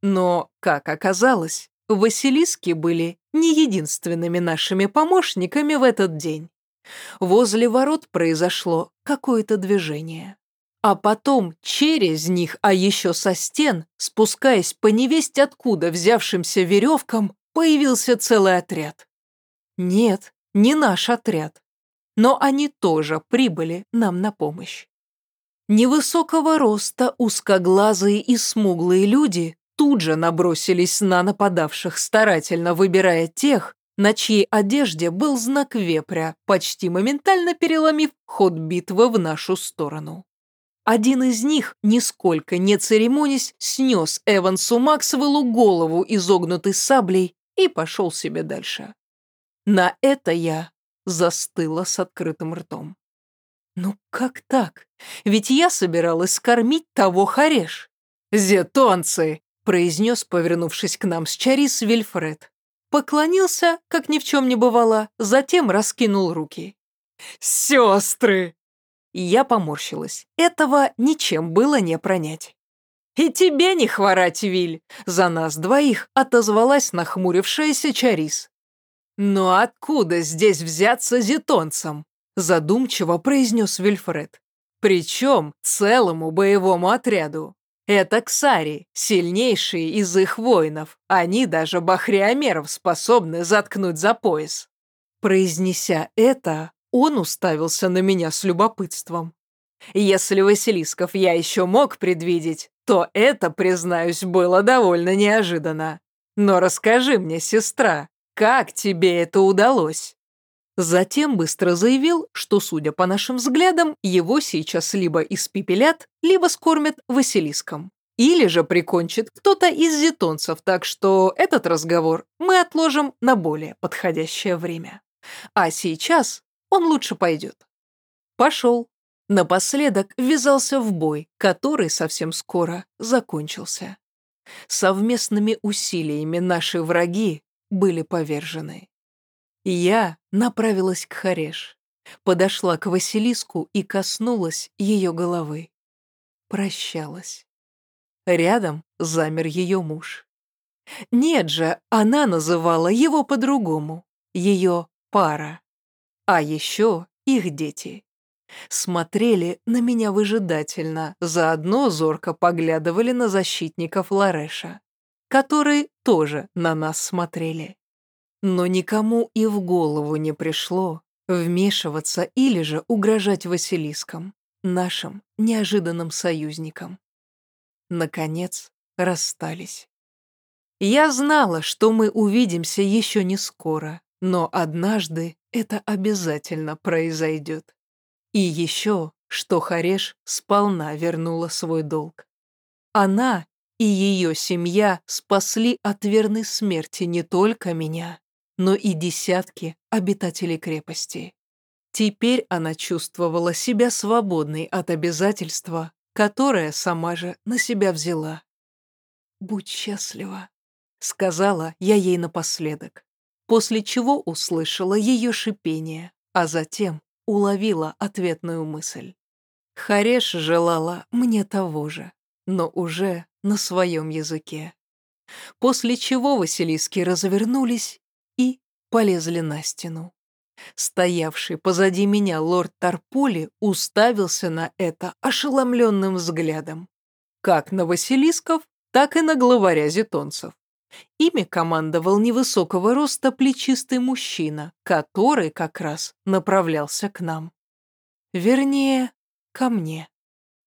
Но, как оказалось, Василиски были не единственными нашими помощниками в этот день. Возле ворот произошло какое-то движение. А потом через них, а еще со стен, спускаясь по невесть откуда взявшимся веревкам, появился целый отряд. Нет, не наш отряд. Но они тоже прибыли нам на помощь. Невысокого роста, узкоглазые и смуглые люди тут же набросились на нападавших, старательно выбирая тех, на чьей одежде был знак вепря, почти моментально переломив ход битвы в нашу сторону. Один из них, нисколько не церемонясь, снес Эвансу Максвеллу голову изогнутой саблей и пошел себе дальше. На это я застыла с открытым ртом. Ну как так? Ведь я собиралась скормить того хареш. «Зетонцы!» — произнес, повернувшись к нам с Чарис Вильфред. Поклонился, как ни в чем не бывало, затем раскинул руки. «Сестры!» Я поморщилась. Этого ничем было не пронять. «И тебе не хворать, Виль!» За нас двоих отозвалась нахмурившаяся Чарис. «Но откуда здесь взяться зетонцам?» Задумчиво произнес Вильфред. «Причем целому боевому отряду. Это Ксари, сильнейшие из их воинов. Они даже бахриомеров способны заткнуть за пояс. Произнеся это, он уставился на меня с любопытством. Если Василисков я еще мог предвидеть, то это, признаюсь, было довольно неожиданно. Но расскажи мне, сестра, как тебе это удалось? Затем быстро заявил, что, судя по нашим взглядам, его сейчас либо испепелят, либо скормят Василиском. Или же прикончит кто-то из зетонцев, так что этот разговор мы отложим на более подходящее время. А сейчас он лучше пойдет. Пошел. Напоследок ввязался в бой, который совсем скоро закончился. Совместными усилиями наши враги были повержены. Я направилась к Хареш, подошла к Василиску и коснулась ее головы. Прощалась. Рядом замер ее муж. Нет же, она называла его по-другому, ее пара. А еще их дети. Смотрели на меня выжидательно, заодно зорко поглядывали на защитников Лареша, которые тоже на нас смотрели. Но никому и в голову не пришло вмешиваться или же угрожать Василискам, нашим неожиданным союзникам. Наконец, расстались. Я знала, что мы увидимся еще не скоро, но однажды это обязательно произойдет. И еще, что Хареш сполна вернула свой долг. Она и ее семья спасли от верной смерти не только меня, но и десятки обитателей крепости. Теперь она чувствовала себя свободной от обязательства, которое сама же на себя взяла. «Будь счастлива», — сказала я ей напоследок, после чего услышала ее шипение, а затем уловила ответную мысль. Хареш желала мне того же, но уже на своем языке. После чего Василиски развернулись и полезли на стену. Стоявший позади меня лорд Тарполи уставился на это ошеломленным взглядом. Как на Василисков, так и на главаря зетонцев. Ими командовал невысокого роста плечистый мужчина, который как раз направлялся к нам. Вернее, ко мне.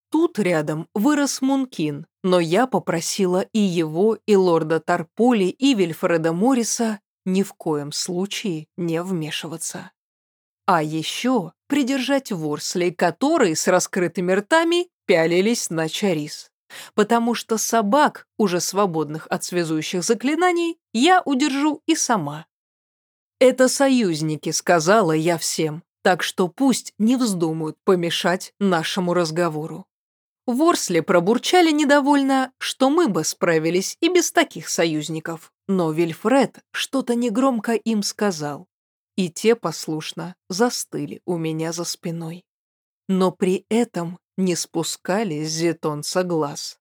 Тут рядом вырос Мункин, но я попросила и его, и лорда Тарполи, и Вильфреда Морриса ни в коем случае не вмешиваться. А еще придержать ворслей, которые с раскрытыми ртами пялились на Чарис. Потому что собак, уже свободных от связующих заклинаний, я удержу и сама. «Это союзники», — сказала я всем, так что пусть не вздумают помешать нашему разговору. Ворсли пробурчали недовольно, что мы бы справились и без таких союзников, но Вильфред что-то негромко им сказал, и те послушно застыли у меня за спиной. Но при этом не спускали с зетонца глаз.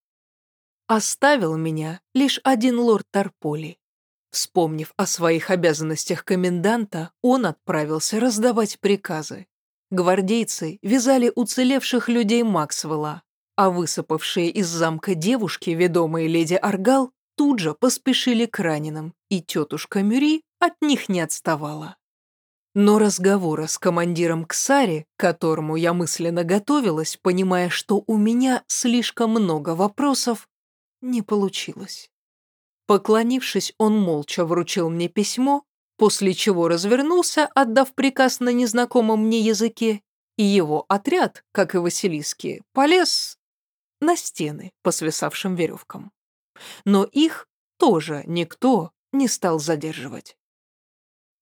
Оставил меня лишь один лорд Тарполи. Вспомнив о своих обязанностях коменданта, он отправился раздавать приказы. Гвардейцы вязали уцелевших людей Максвелла, а высыпавшие из замка девушки, ведомые леди Аргал, тут же поспешили к раненым, и тетушка Мюри от них не отставала. Но разговора с командиром Ксари, к которому я мысленно готовилась, понимая, что у меня слишком много вопросов, не получилось. Поклонившись, он молча вручил мне письмо, после чего развернулся, отдав приказ на незнакомом мне языке, и его отряд, как и Василиски, полез на стены по свисавшим веревкам. Но их тоже никто не стал задерживать.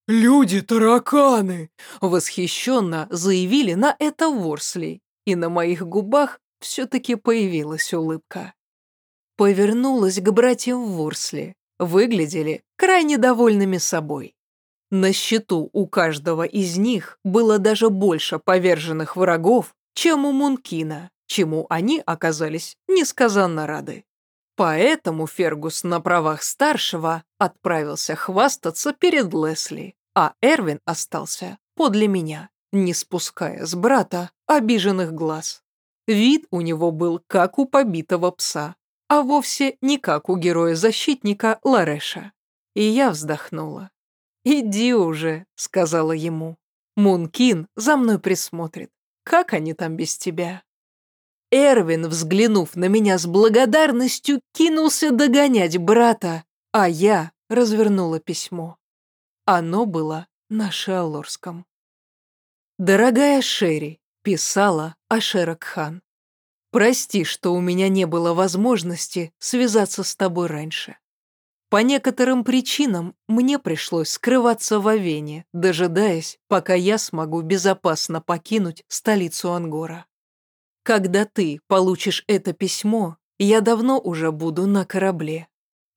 «Люди-тараканы!» — восхищенно заявили на это Ворсли, и на моих губах все-таки появилась улыбка. Повернулась к братьям Ворсли, выглядели крайне довольными собой. На счету у каждого из них было даже больше поверженных врагов, чем у Мункина, чему они оказались несказанно рады. Поэтому Фергус на правах старшего отправился хвастаться перед Лесли, а Эрвин остался подле меня, не спуская с брата обиженных глаз. Вид у него был как у побитого пса, а вовсе не как у героя-защитника Лареша. И я вздохнула. «Иди уже», — сказала ему. «Мункин за мной присмотрит. Как они там без тебя?» Эрвин, взглянув на меня с благодарностью, кинулся догонять брата, а я развернула письмо. Оно было на шиалорском. «Дорогая Шерри», — писала Ашерак хан, Прости, что у меня не было возможности связаться с тобой раньше. По некоторым причинам мне пришлось скрываться в Авене, дожидаясь, пока я смогу безопасно покинуть столицу Ангора. Когда ты получишь это письмо, я давно уже буду на корабле.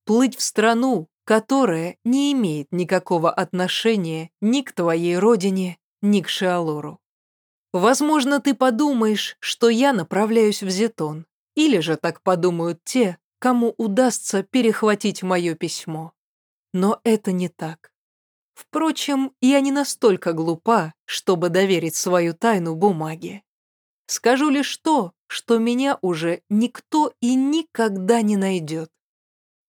Плыть в страну, которая не имеет никакого отношения ни к твоей родине, ни к Шиалору. Возможно, ты подумаешь, что я направляюсь в Зетон, или же так подумают те, кому удастся перехватить мое письмо. Но это не так. Впрочем, я не настолько глупа, чтобы доверить свою тайну бумаге. Скажу лишь то, что меня уже никто и никогда не найдет.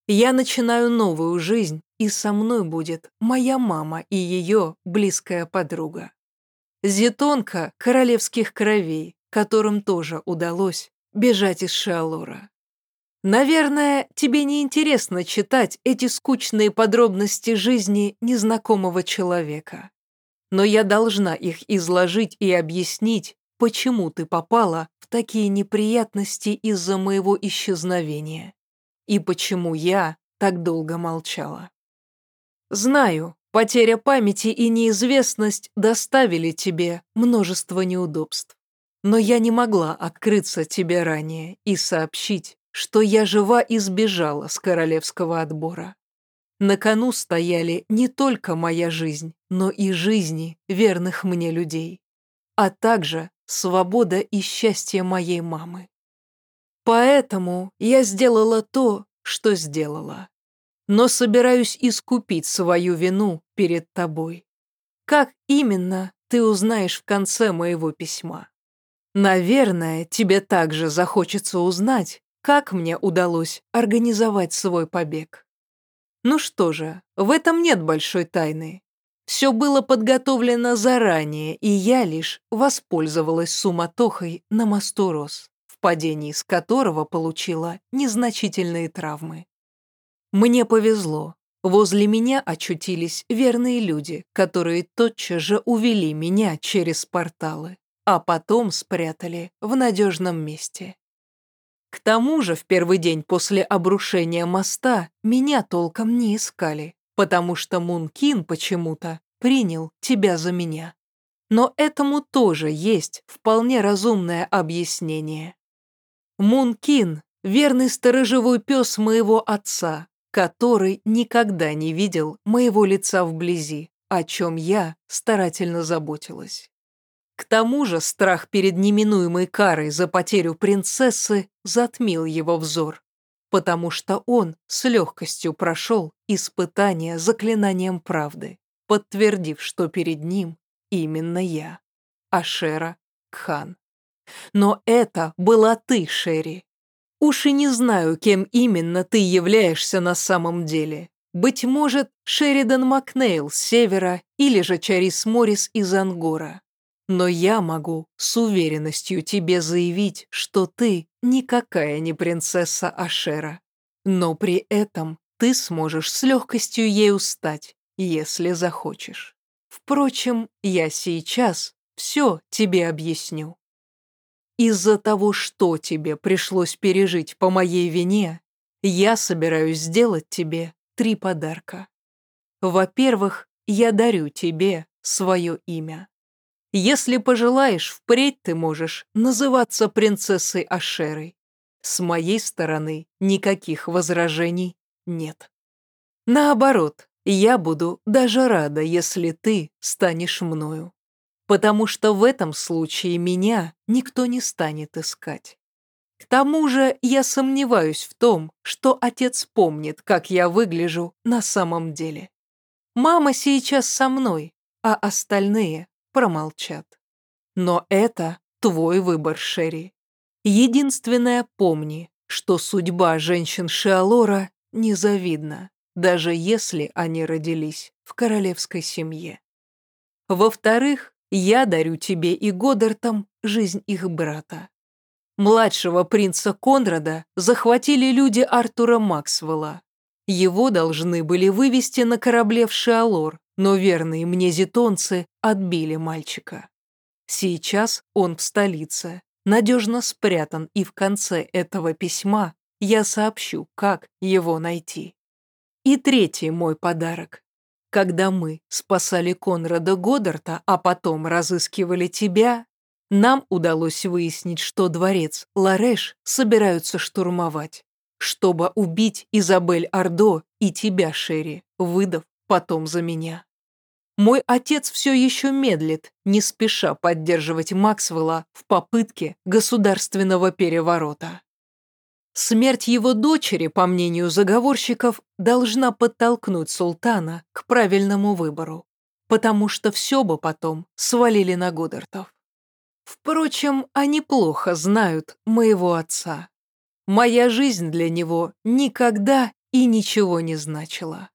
Я начинаю новую жизнь, и со мной будет моя мама и ее близкая подруга. Зетонка королевских кровей, которым тоже удалось бежать из Шиалора. Наверное, тебе не интересно читать эти скучные подробности жизни незнакомого человека. Но я должна их изложить и объяснить, почему ты попала в такие неприятности из-за моего исчезновения и почему я так долго молчала. Знаю, Потеря памяти и неизвестность доставили тебе множество неудобств. Но я не могла открыться тебе ранее и сообщить, что я жива и сбежала с королевского отбора. На кону стояли не только моя жизнь, но и жизни верных мне людей, а также свобода и счастье моей мамы. Поэтому я сделала то, что сделала но собираюсь искупить свою вину перед тобой. Как именно, ты узнаешь в конце моего письма. Наверное, тебе также захочется узнать, как мне удалось организовать свой побег. Ну что же, в этом нет большой тайны. Все было подготовлено заранее, и я лишь воспользовалась суматохой на мосту Рос, в падении с которого получила незначительные травмы. Мне повезло. Возле меня очутились верные люди, которые тотчас же увели меня через порталы, а потом спрятали в надежном месте. К тому же в первый день после обрушения моста меня толком не искали, потому что Мункин почему-то принял тебя за меня. Но этому тоже есть вполне разумное объяснение. Мункин — верный сторожевой пес моего отца, который никогда не видел моего лица вблизи, о чем я старательно заботилась. К тому же страх перед неминуемой карой за потерю принцессы затмил его взор, потому что он с легкостью прошел испытание заклинанием правды, подтвердив, что перед ним именно я, Ашера Кхан. Но это была ты, Шерри. Уж и не знаю, кем именно ты являешься на самом деле. Быть может, Шеридан Макнейл с севера или же Чарис Моррис из Ангора. Но я могу с уверенностью тебе заявить, что ты никакая не принцесса Ашера. Но при этом ты сможешь с легкостью ею стать, если захочешь. Впрочем, я сейчас все тебе объясню. Из-за того, что тебе пришлось пережить по моей вине, я собираюсь сделать тебе три подарка. Во-первых, я дарю тебе свое имя. Если пожелаешь, впредь ты можешь называться принцессой Ашерой. С моей стороны никаких возражений нет. Наоборот, я буду даже рада, если ты станешь мною. Потому что в этом случае меня никто не станет искать. К тому же я сомневаюсь в том, что отец помнит, как я выгляжу на самом деле. Мама сейчас со мной, а остальные промолчат. Но это твой выбор, Шерри. Единственное помни, что судьба женщин Шиалора незавидна, даже если они родились в королевской семье. Во-вторых, я дарю тебе и Годдартам жизнь их брата. Младшего принца Конрада захватили люди Артура Максвелла. Его должны были вывести на корабле в Шиалор, но верные мне зетонцы отбили мальчика. Сейчас он в столице, надежно спрятан, и в конце этого письма я сообщу, как его найти. И третий мой подарок. Когда мы спасали Конрада Годдарта, а потом разыскивали тебя, нам удалось выяснить, что дворец Лареш собираются штурмовать, чтобы убить Изабель Ордо и тебя, Шерри, выдав потом за меня. Мой отец все еще медлит, не спеша поддерживать Максвелла в попытке государственного переворота. Смерть его дочери, по мнению заговорщиков, должна подтолкнуть султана к правильному выбору, потому что все бы потом свалили на Годдартов. Впрочем, они плохо знают моего отца. Моя жизнь для него никогда и ничего не значила.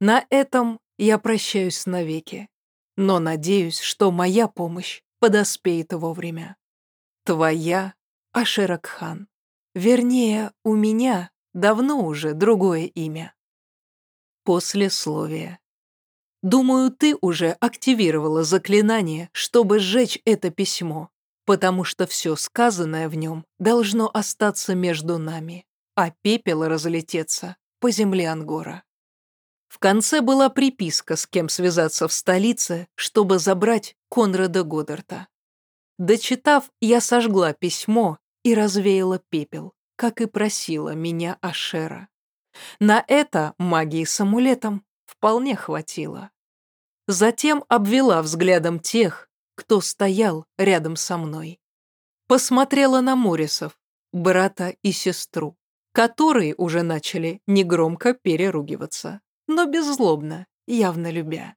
На этом я прощаюсь навеки, но надеюсь, что моя помощь подоспеет вовремя. Твоя Ашеракхан. Вернее, у меня давно уже другое имя. Послесловие. Думаю, ты уже активировала заклинание, чтобы сжечь это письмо, потому что все сказанное в нем должно остаться между нами, а пепел разлететься по земле Ангора. В конце была приписка, с кем связаться в столице, чтобы забрать Конрада Годдарта. Дочитав, я сожгла письмо и развеяла пепел, как и просила меня Ашера. На это магии с амулетом вполне хватило. Затем обвела взглядом тех, кто стоял рядом со мной. Посмотрела на Морисов, брата и сестру, которые уже начали негромко переругиваться но беззлобно, явно любя.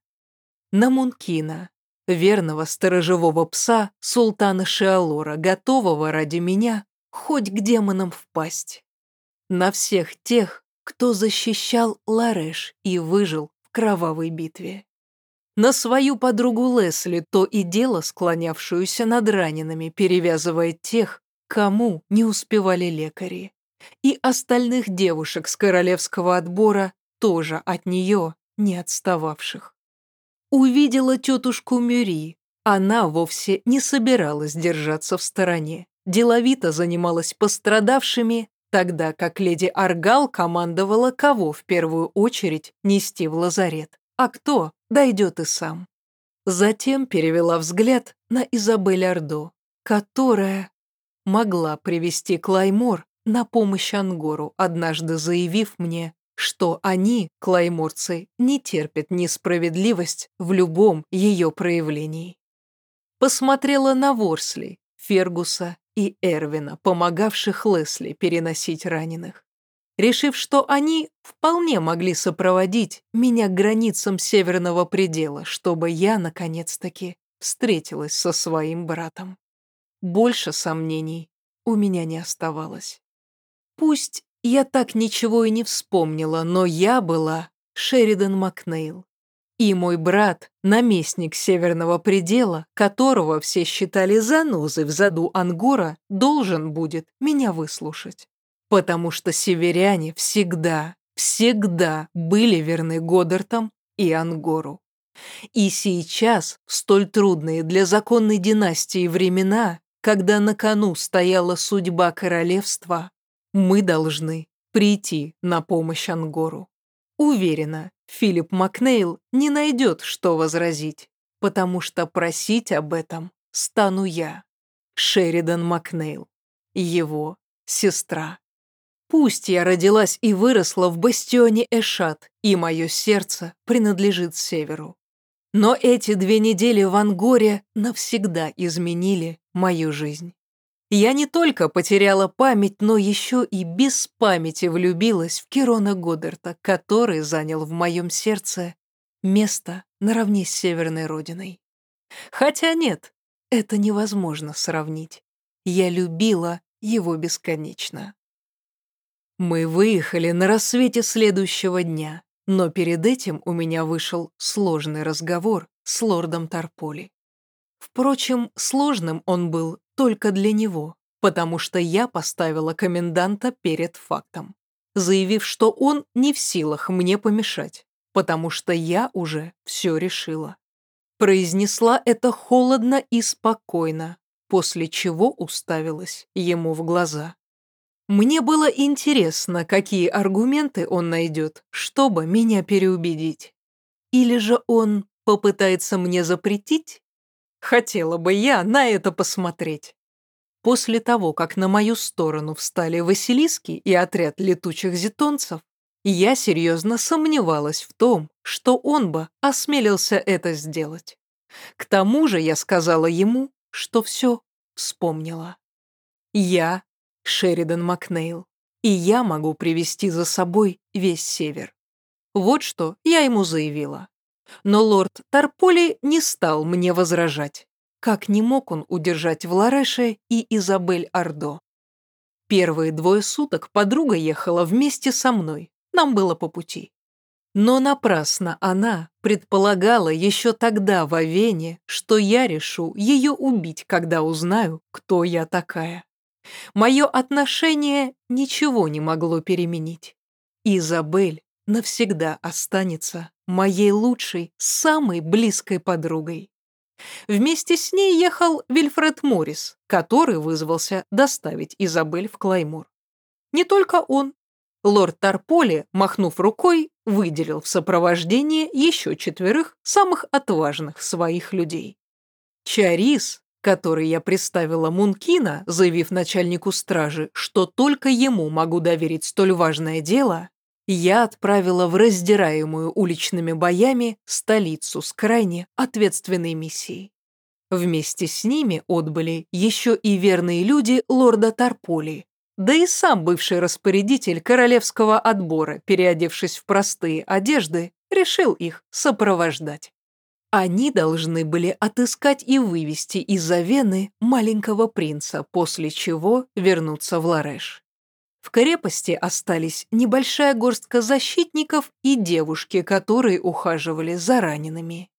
На Мункина, верного сторожевого пса султана Шиалора, готового ради меня хоть к демонам впасть. На всех тех, кто защищал Лареш и выжил в кровавой битве. На свою подругу Лесли, то и дело склонявшуюся над ранеными, перевязывая тех, кому не успевали лекари. И остальных девушек с королевского отбора, тоже от нее не отстававших. Увидела тетушку Мюри. Она вовсе не собиралась держаться в стороне. Деловито занималась пострадавшими, тогда как леди Аргал командовала, кого в первую очередь нести в лазарет, а кто дойдет и сам. Затем перевела взгляд на Изабель Ордо, которая могла привести Клаймор на помощь Ангору, однажды заявив мне, что они, клайморцы, не терпят несправедливость в любом ее проявлении. Посмотрела на Ворсли, Фергуса и Эрвина, помогавших Лесли переносить раненых, решив, что они вполне могли сопроводить меня к границам северного предела, чтобы я, наконец-таки, встретилась со своим братом. Больше сомнений у меня не оставалось. Пусть я так ничего и не вспомнила, но я была Шеридан Макнейл. И мой брат, наместник Северного предела, которого все считали занозой в заду Ангора, должен будет меня выслушать. Потому что северяне всегда, всегда были верны Годдартам и Ангору. И сейчас, в столь трудные для законной династии времена, когда на кону стояла судьба королевства, мы должны прийти на помощь Ангору. Уверена, Филипп Макнейл не найдет, что возразить, потому что просить об этом стану я, Шеридан Макнейл, его сестра. Пусть я родилась и выросла в бастионе Эшат, и мое сердце принадлежит Северу. Но эти две недели в Ангоре навсегда изменили мою жизнь. Я не только потеряла память, но еще и без памяти влюбилась в Кирона Годдарта, который занял в моем сердце место наравне с Северной Родиной. Хотя нет, это невозможно сравнить. Я любила его бесконечно. Мы выехали на рассвете следующего дня, но перед этим у меня вышел сложный разговор с лордом Тарполи. Впрочем, сложным он был только для него, потому что я поставила коменданта перед фактом, заявив, что он не в силах мне помешать, потому что я уже все решила. Произнесла это холодно и спокойно, после чего уставилась ему в глаза. Мне было интересно, какие аргументы он найдет, чтобы меня переубедить. Или же он попытается мне запретить Хотела бы я на это посмотреть. После того, как на мою сторону встали Василиски и отряд летучих зетонцев, я серьезно сомневалась в том, что он бы осмелился это сделать. К тому же я сказала ему, что все вспомнила. Я Шеридан Макнейл, и я могу привести за собой весь север. Вот что я ему заявила. Но лорд Тарполи не стал мне возражать. Как не мог он удержать Влареше и Изабель Ордо? Первые двое суток подруга ехала вместе со мной, нам было по пути. Но напрасно она предполагала еще тогда в Авене, что я решу ее убить, когда узнаю, кто я такая. Мое отношение ничего не могло переменить. Изабель навсегда останется моей лучшей, самой близкой подругой. Вместе с ней ехал Вильфред Моррис, который вызвался доставить Изабель в Клаймор. Не только он. Лорд Тарполи, махнув рукой, выделил в сопровождение еще четверых самых отважных своих людей. Чарис, который я представила Мункина, заявив начальнику стражи, что только ему могу доверить столь важное дело, я отправила в раздираемую уличными боями столицу с крайне ответственной миссией. Вместе с ними отбыли еще и верные люди лорда Тарполи, да и сам бывший распорядитель королевского отбора, переодевшись в простые одежды, решил их сопровождать. Они должны были отыскать и вывести из-за Вены маленького принца, после чего вернуться в Лареш. В крепости остались небольшая горстка защитников и девушки, которые ухаживали за ранеными.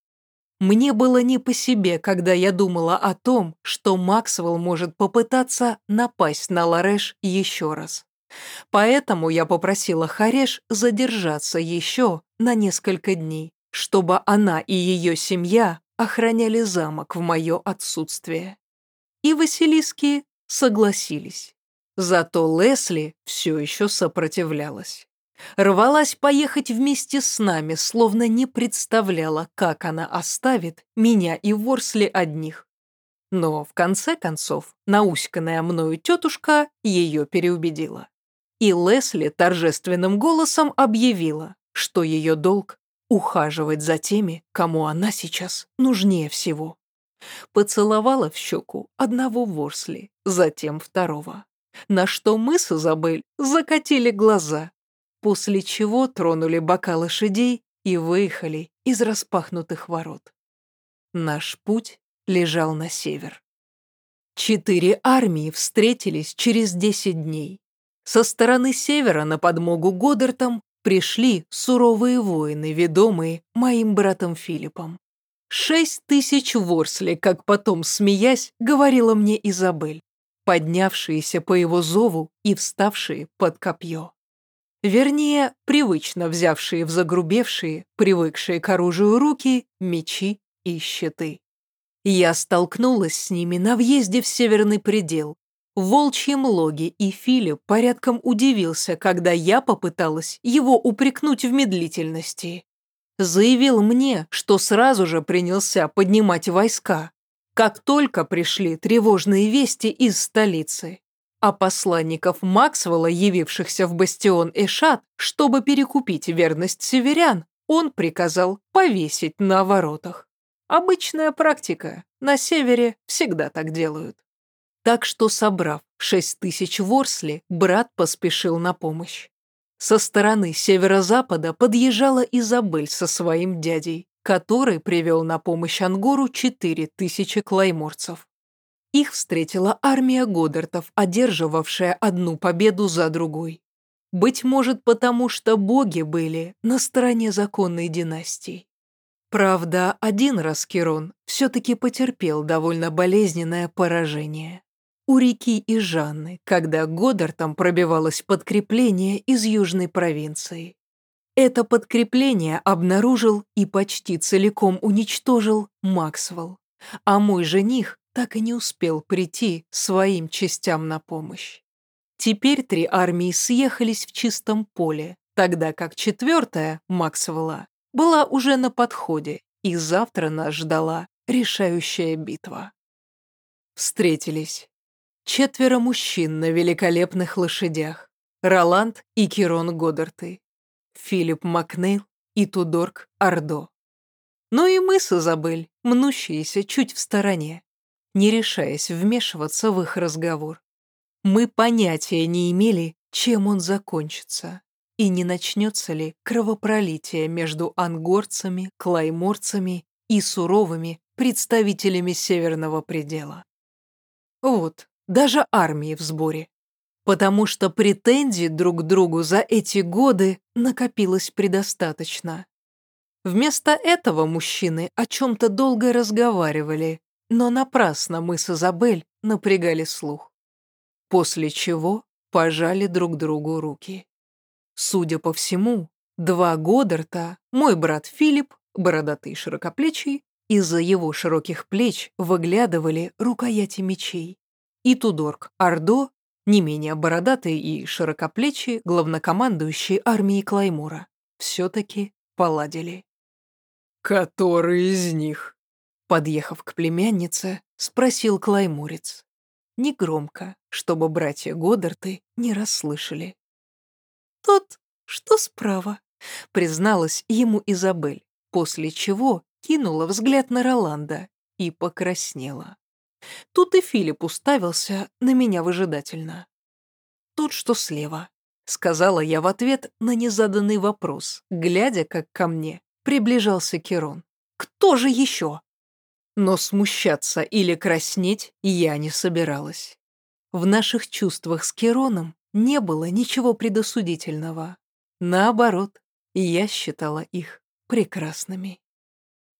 Мне было не по себе, когда я думала о том, что Максвелл может попытаться напасть на Лареш еще раз. Поэтому я попросила Хареш задержаться еще на несколько дней, чтобы она и ее семья охраняли замок в мое отсутствие. И Василиски согласились. Зато Лесли все еще сопротивлялась. Рвалась поехать вместе с нами, словно не представляла, как она оставит меня и Ворсли одних. Но, в конце концов, науськанная мною тетушка ее переубедила. И Лесли торжественным голосом объявила, что ее долг – ухаживать за теми, кому она сейчас нужнее всего. Поцеловала в щеку одного Ворсли, затем второго. На что мы с Изабель закатили глаза, после чего тронули бока лошадей и выехали из распахнутых ворот. Наш путь лежал на север. Четыре армии встретились через десять дней. Со стороны севера на подмогу Годдартам пришли суровые воины, ведомые моим братом Филиппом. Шесть тысяч ворсли, как потом, смеясь, говорила мне Изабель, поднявшиеся по его зову и вставшие под копье. Вернее, привычно взявшие в загрубевшие, привыкшие к оружию руки, мечи и щиты. Я столкнулась с ними на въезде в Северный предел, в волчьем логе, и Филипп порядком удивился, когда я попыталась его упрекнуть в медлительности. Заявил мне, что сразу же принялся поднимать войска, как только пришли тревожные вести из столицы. А посланников Максвелла, явившихся в бастион Эшат, чтобы перекупить верность северян, он приказал повесить на воротах. Обычная практика, на севере всегда так делают. Так что, собрав шесть тысяч ворсли, брат поспешил на помощь. Со стороны северо-запада подъезжала Изабель со своим дядей, который привел на помощь Ангору четыре тысячи клайморцев. Их встретила армия Годдартов, одерживавшая одну победу за другой. Быть может, потому что боги были на стороне законной династии. Правда, один раз Кирон все-таки потерпел довольно болезненное поражение у реки и Жанны, когда Годдартом пробивалось подкрепление из южной провинции. Это подкрепление обнаружил и почти целиком уничтожил Максвелл, а мой жених так и не успел прийти своим частям на помощь. Теперь три армии съехались в чистом поле, тогда как четвертая, Максвелла, была уже на подходе, и завтра нас ждала решающая битва. Встретились Четверо мужчин на великолепных лошадях. Роланд и Кирон Годдарты. Филипп Макнейл и Тудорг Ордо. Ну и мы с мнущиеся чуть в стороне, не решаясь вмешиваться в их разговор. Мы понятия не имели, чем он закончится, и не начнется ли кровопролитие между ангорцами, клайморцами и суровыми представителями Северного предела. Вот, даже армии в сборе. Потому что претензий друг к другу за эти годы накопилось предостаточно. Вместо этого мужчины о чем-то долго разговаривали, но напрасно мы с Изабель напрягали слух. После чего пожали друг другу руки. Судя по всему, два Годдарта, мой брат Филипп, бородатый широкоплечий, из-за его широких плеч выглядывали рукояти мечей и Тудорг Ордо, не менее бородатый и широкоплечий, главнокомандующий армией Клаймора, все-таки поладили. «Который из них?» Подъехав к племяннице, спросил Клайморец. Негромко, чтобы братья Годдарты не расслышали. «Тот, что справа», — призналась ему Изабель, после чего кинула взгляд на Роланда и покраснела. Тут и Филипп уставился на меня выжидательно. «Тот, что слева», — сказала я в ответ на незаданный вопрос, глядя, как ко мне приближался Керон. «Кто же еще?» Но смущаться или краснеть я не собиралась. В наших чувствах с Кероном не было ничего предосудительного. Наоборот, я считала их прекрасными.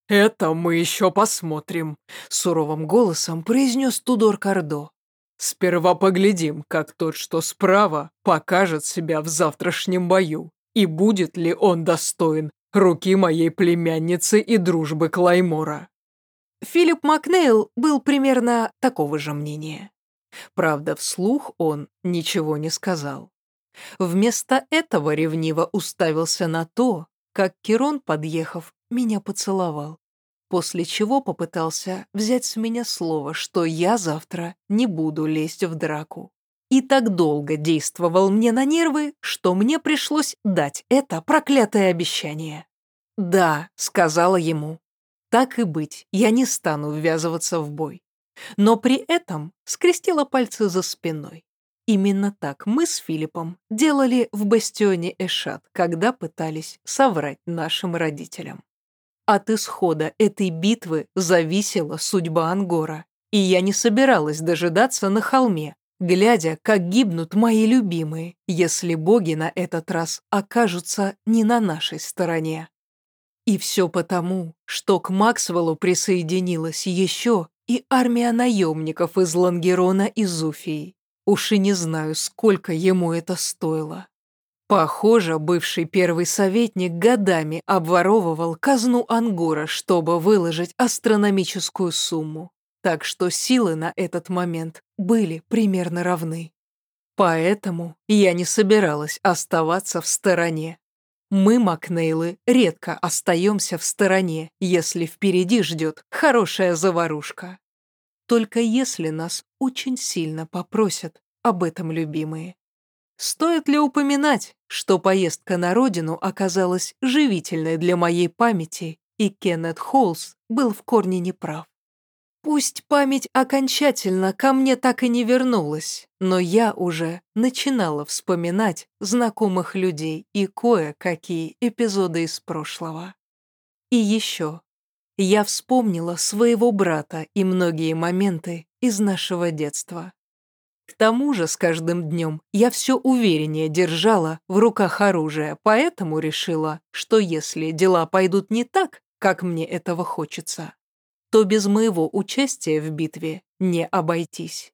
«Это мы еще посмотрим», — суровым голосом произнес Тудор Кардо. «Сперва поглядим, как тот, что справа, покажет себя в завтрашнем бою, и будет ли он достоин руки моей племянницы и дружбы Клаймора». Филипп Макнейл был примерно такого же мнения. Правда, вслух он ничего не сказал. Вместо этого ревниво уставился на то, как Кирон, подъехав, меня поцеловал, после чего попытался взять с меня слово, что я завтра не буду лезть в драку. И так долго действовал мне на нервы, что мне пришлось дать это проклятое обещание. «Да», — сказала ему, — «так и быть, я не стану ввязываться в бой». Но при этом скрестила пальцы за спиной. Именно так мы с Филиппом делали в бастионе Эшат, когда пытались соврать нашим родителям. От исхода этой битвы зависела судьба Ангора, и я не собиралась дожидаться на холме, глядя, как гибнут мои любимые, если боги на этот раз окажутся не на нашей стороне. И все потому, что к Максвеллу присоединилась еще и армия наемников из Лангерона и Зуфии. Уж и не знаю, сколько ему это стоило. Похоже, бывший первый советник годами обворовывал казну Ангора, чтобы выложить астрономическую сумму. Так что силы на этот момент были примерно равны. Поэтому я не собиралась оставаться в стороне. Мы, Макнейлы, редко остаемся в стороне, если впереди ждет хорошая заварушка. Только если нас очень сильно попросят об этом любимые. Стоит ли упоминать, что поездка на родину оказалась живительной для моей памяти, и Кеннет Холлс был в корне неправ. Пусть память окончательно ко мне так и не вернулась, но я уже начинала вспоминать знакомых людей и кое-какие эпизоды из прошлого. И еще. Я вспомнила своего брата и многие моменты из нашего детства. К тому же с каждым днем я все увереннее держала в руках оружие, поэтому решила, что если дела пойдут не так, как мне этого хочется, то без моего участия в битве не обойтись.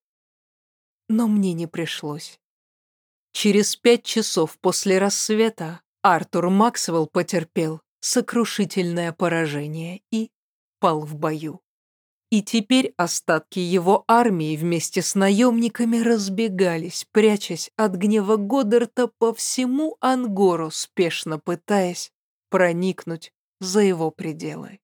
Но мне не пришлось. Через пять часов после рассвета Артур Максвелл потерпел сокрушительное поражение и пал в бою. И теперь остатки его армии вместе с наемниками разбегались, прячась от гнева Годдарта по всему Ангору, спешно пытаясь проникнуть за его пределы.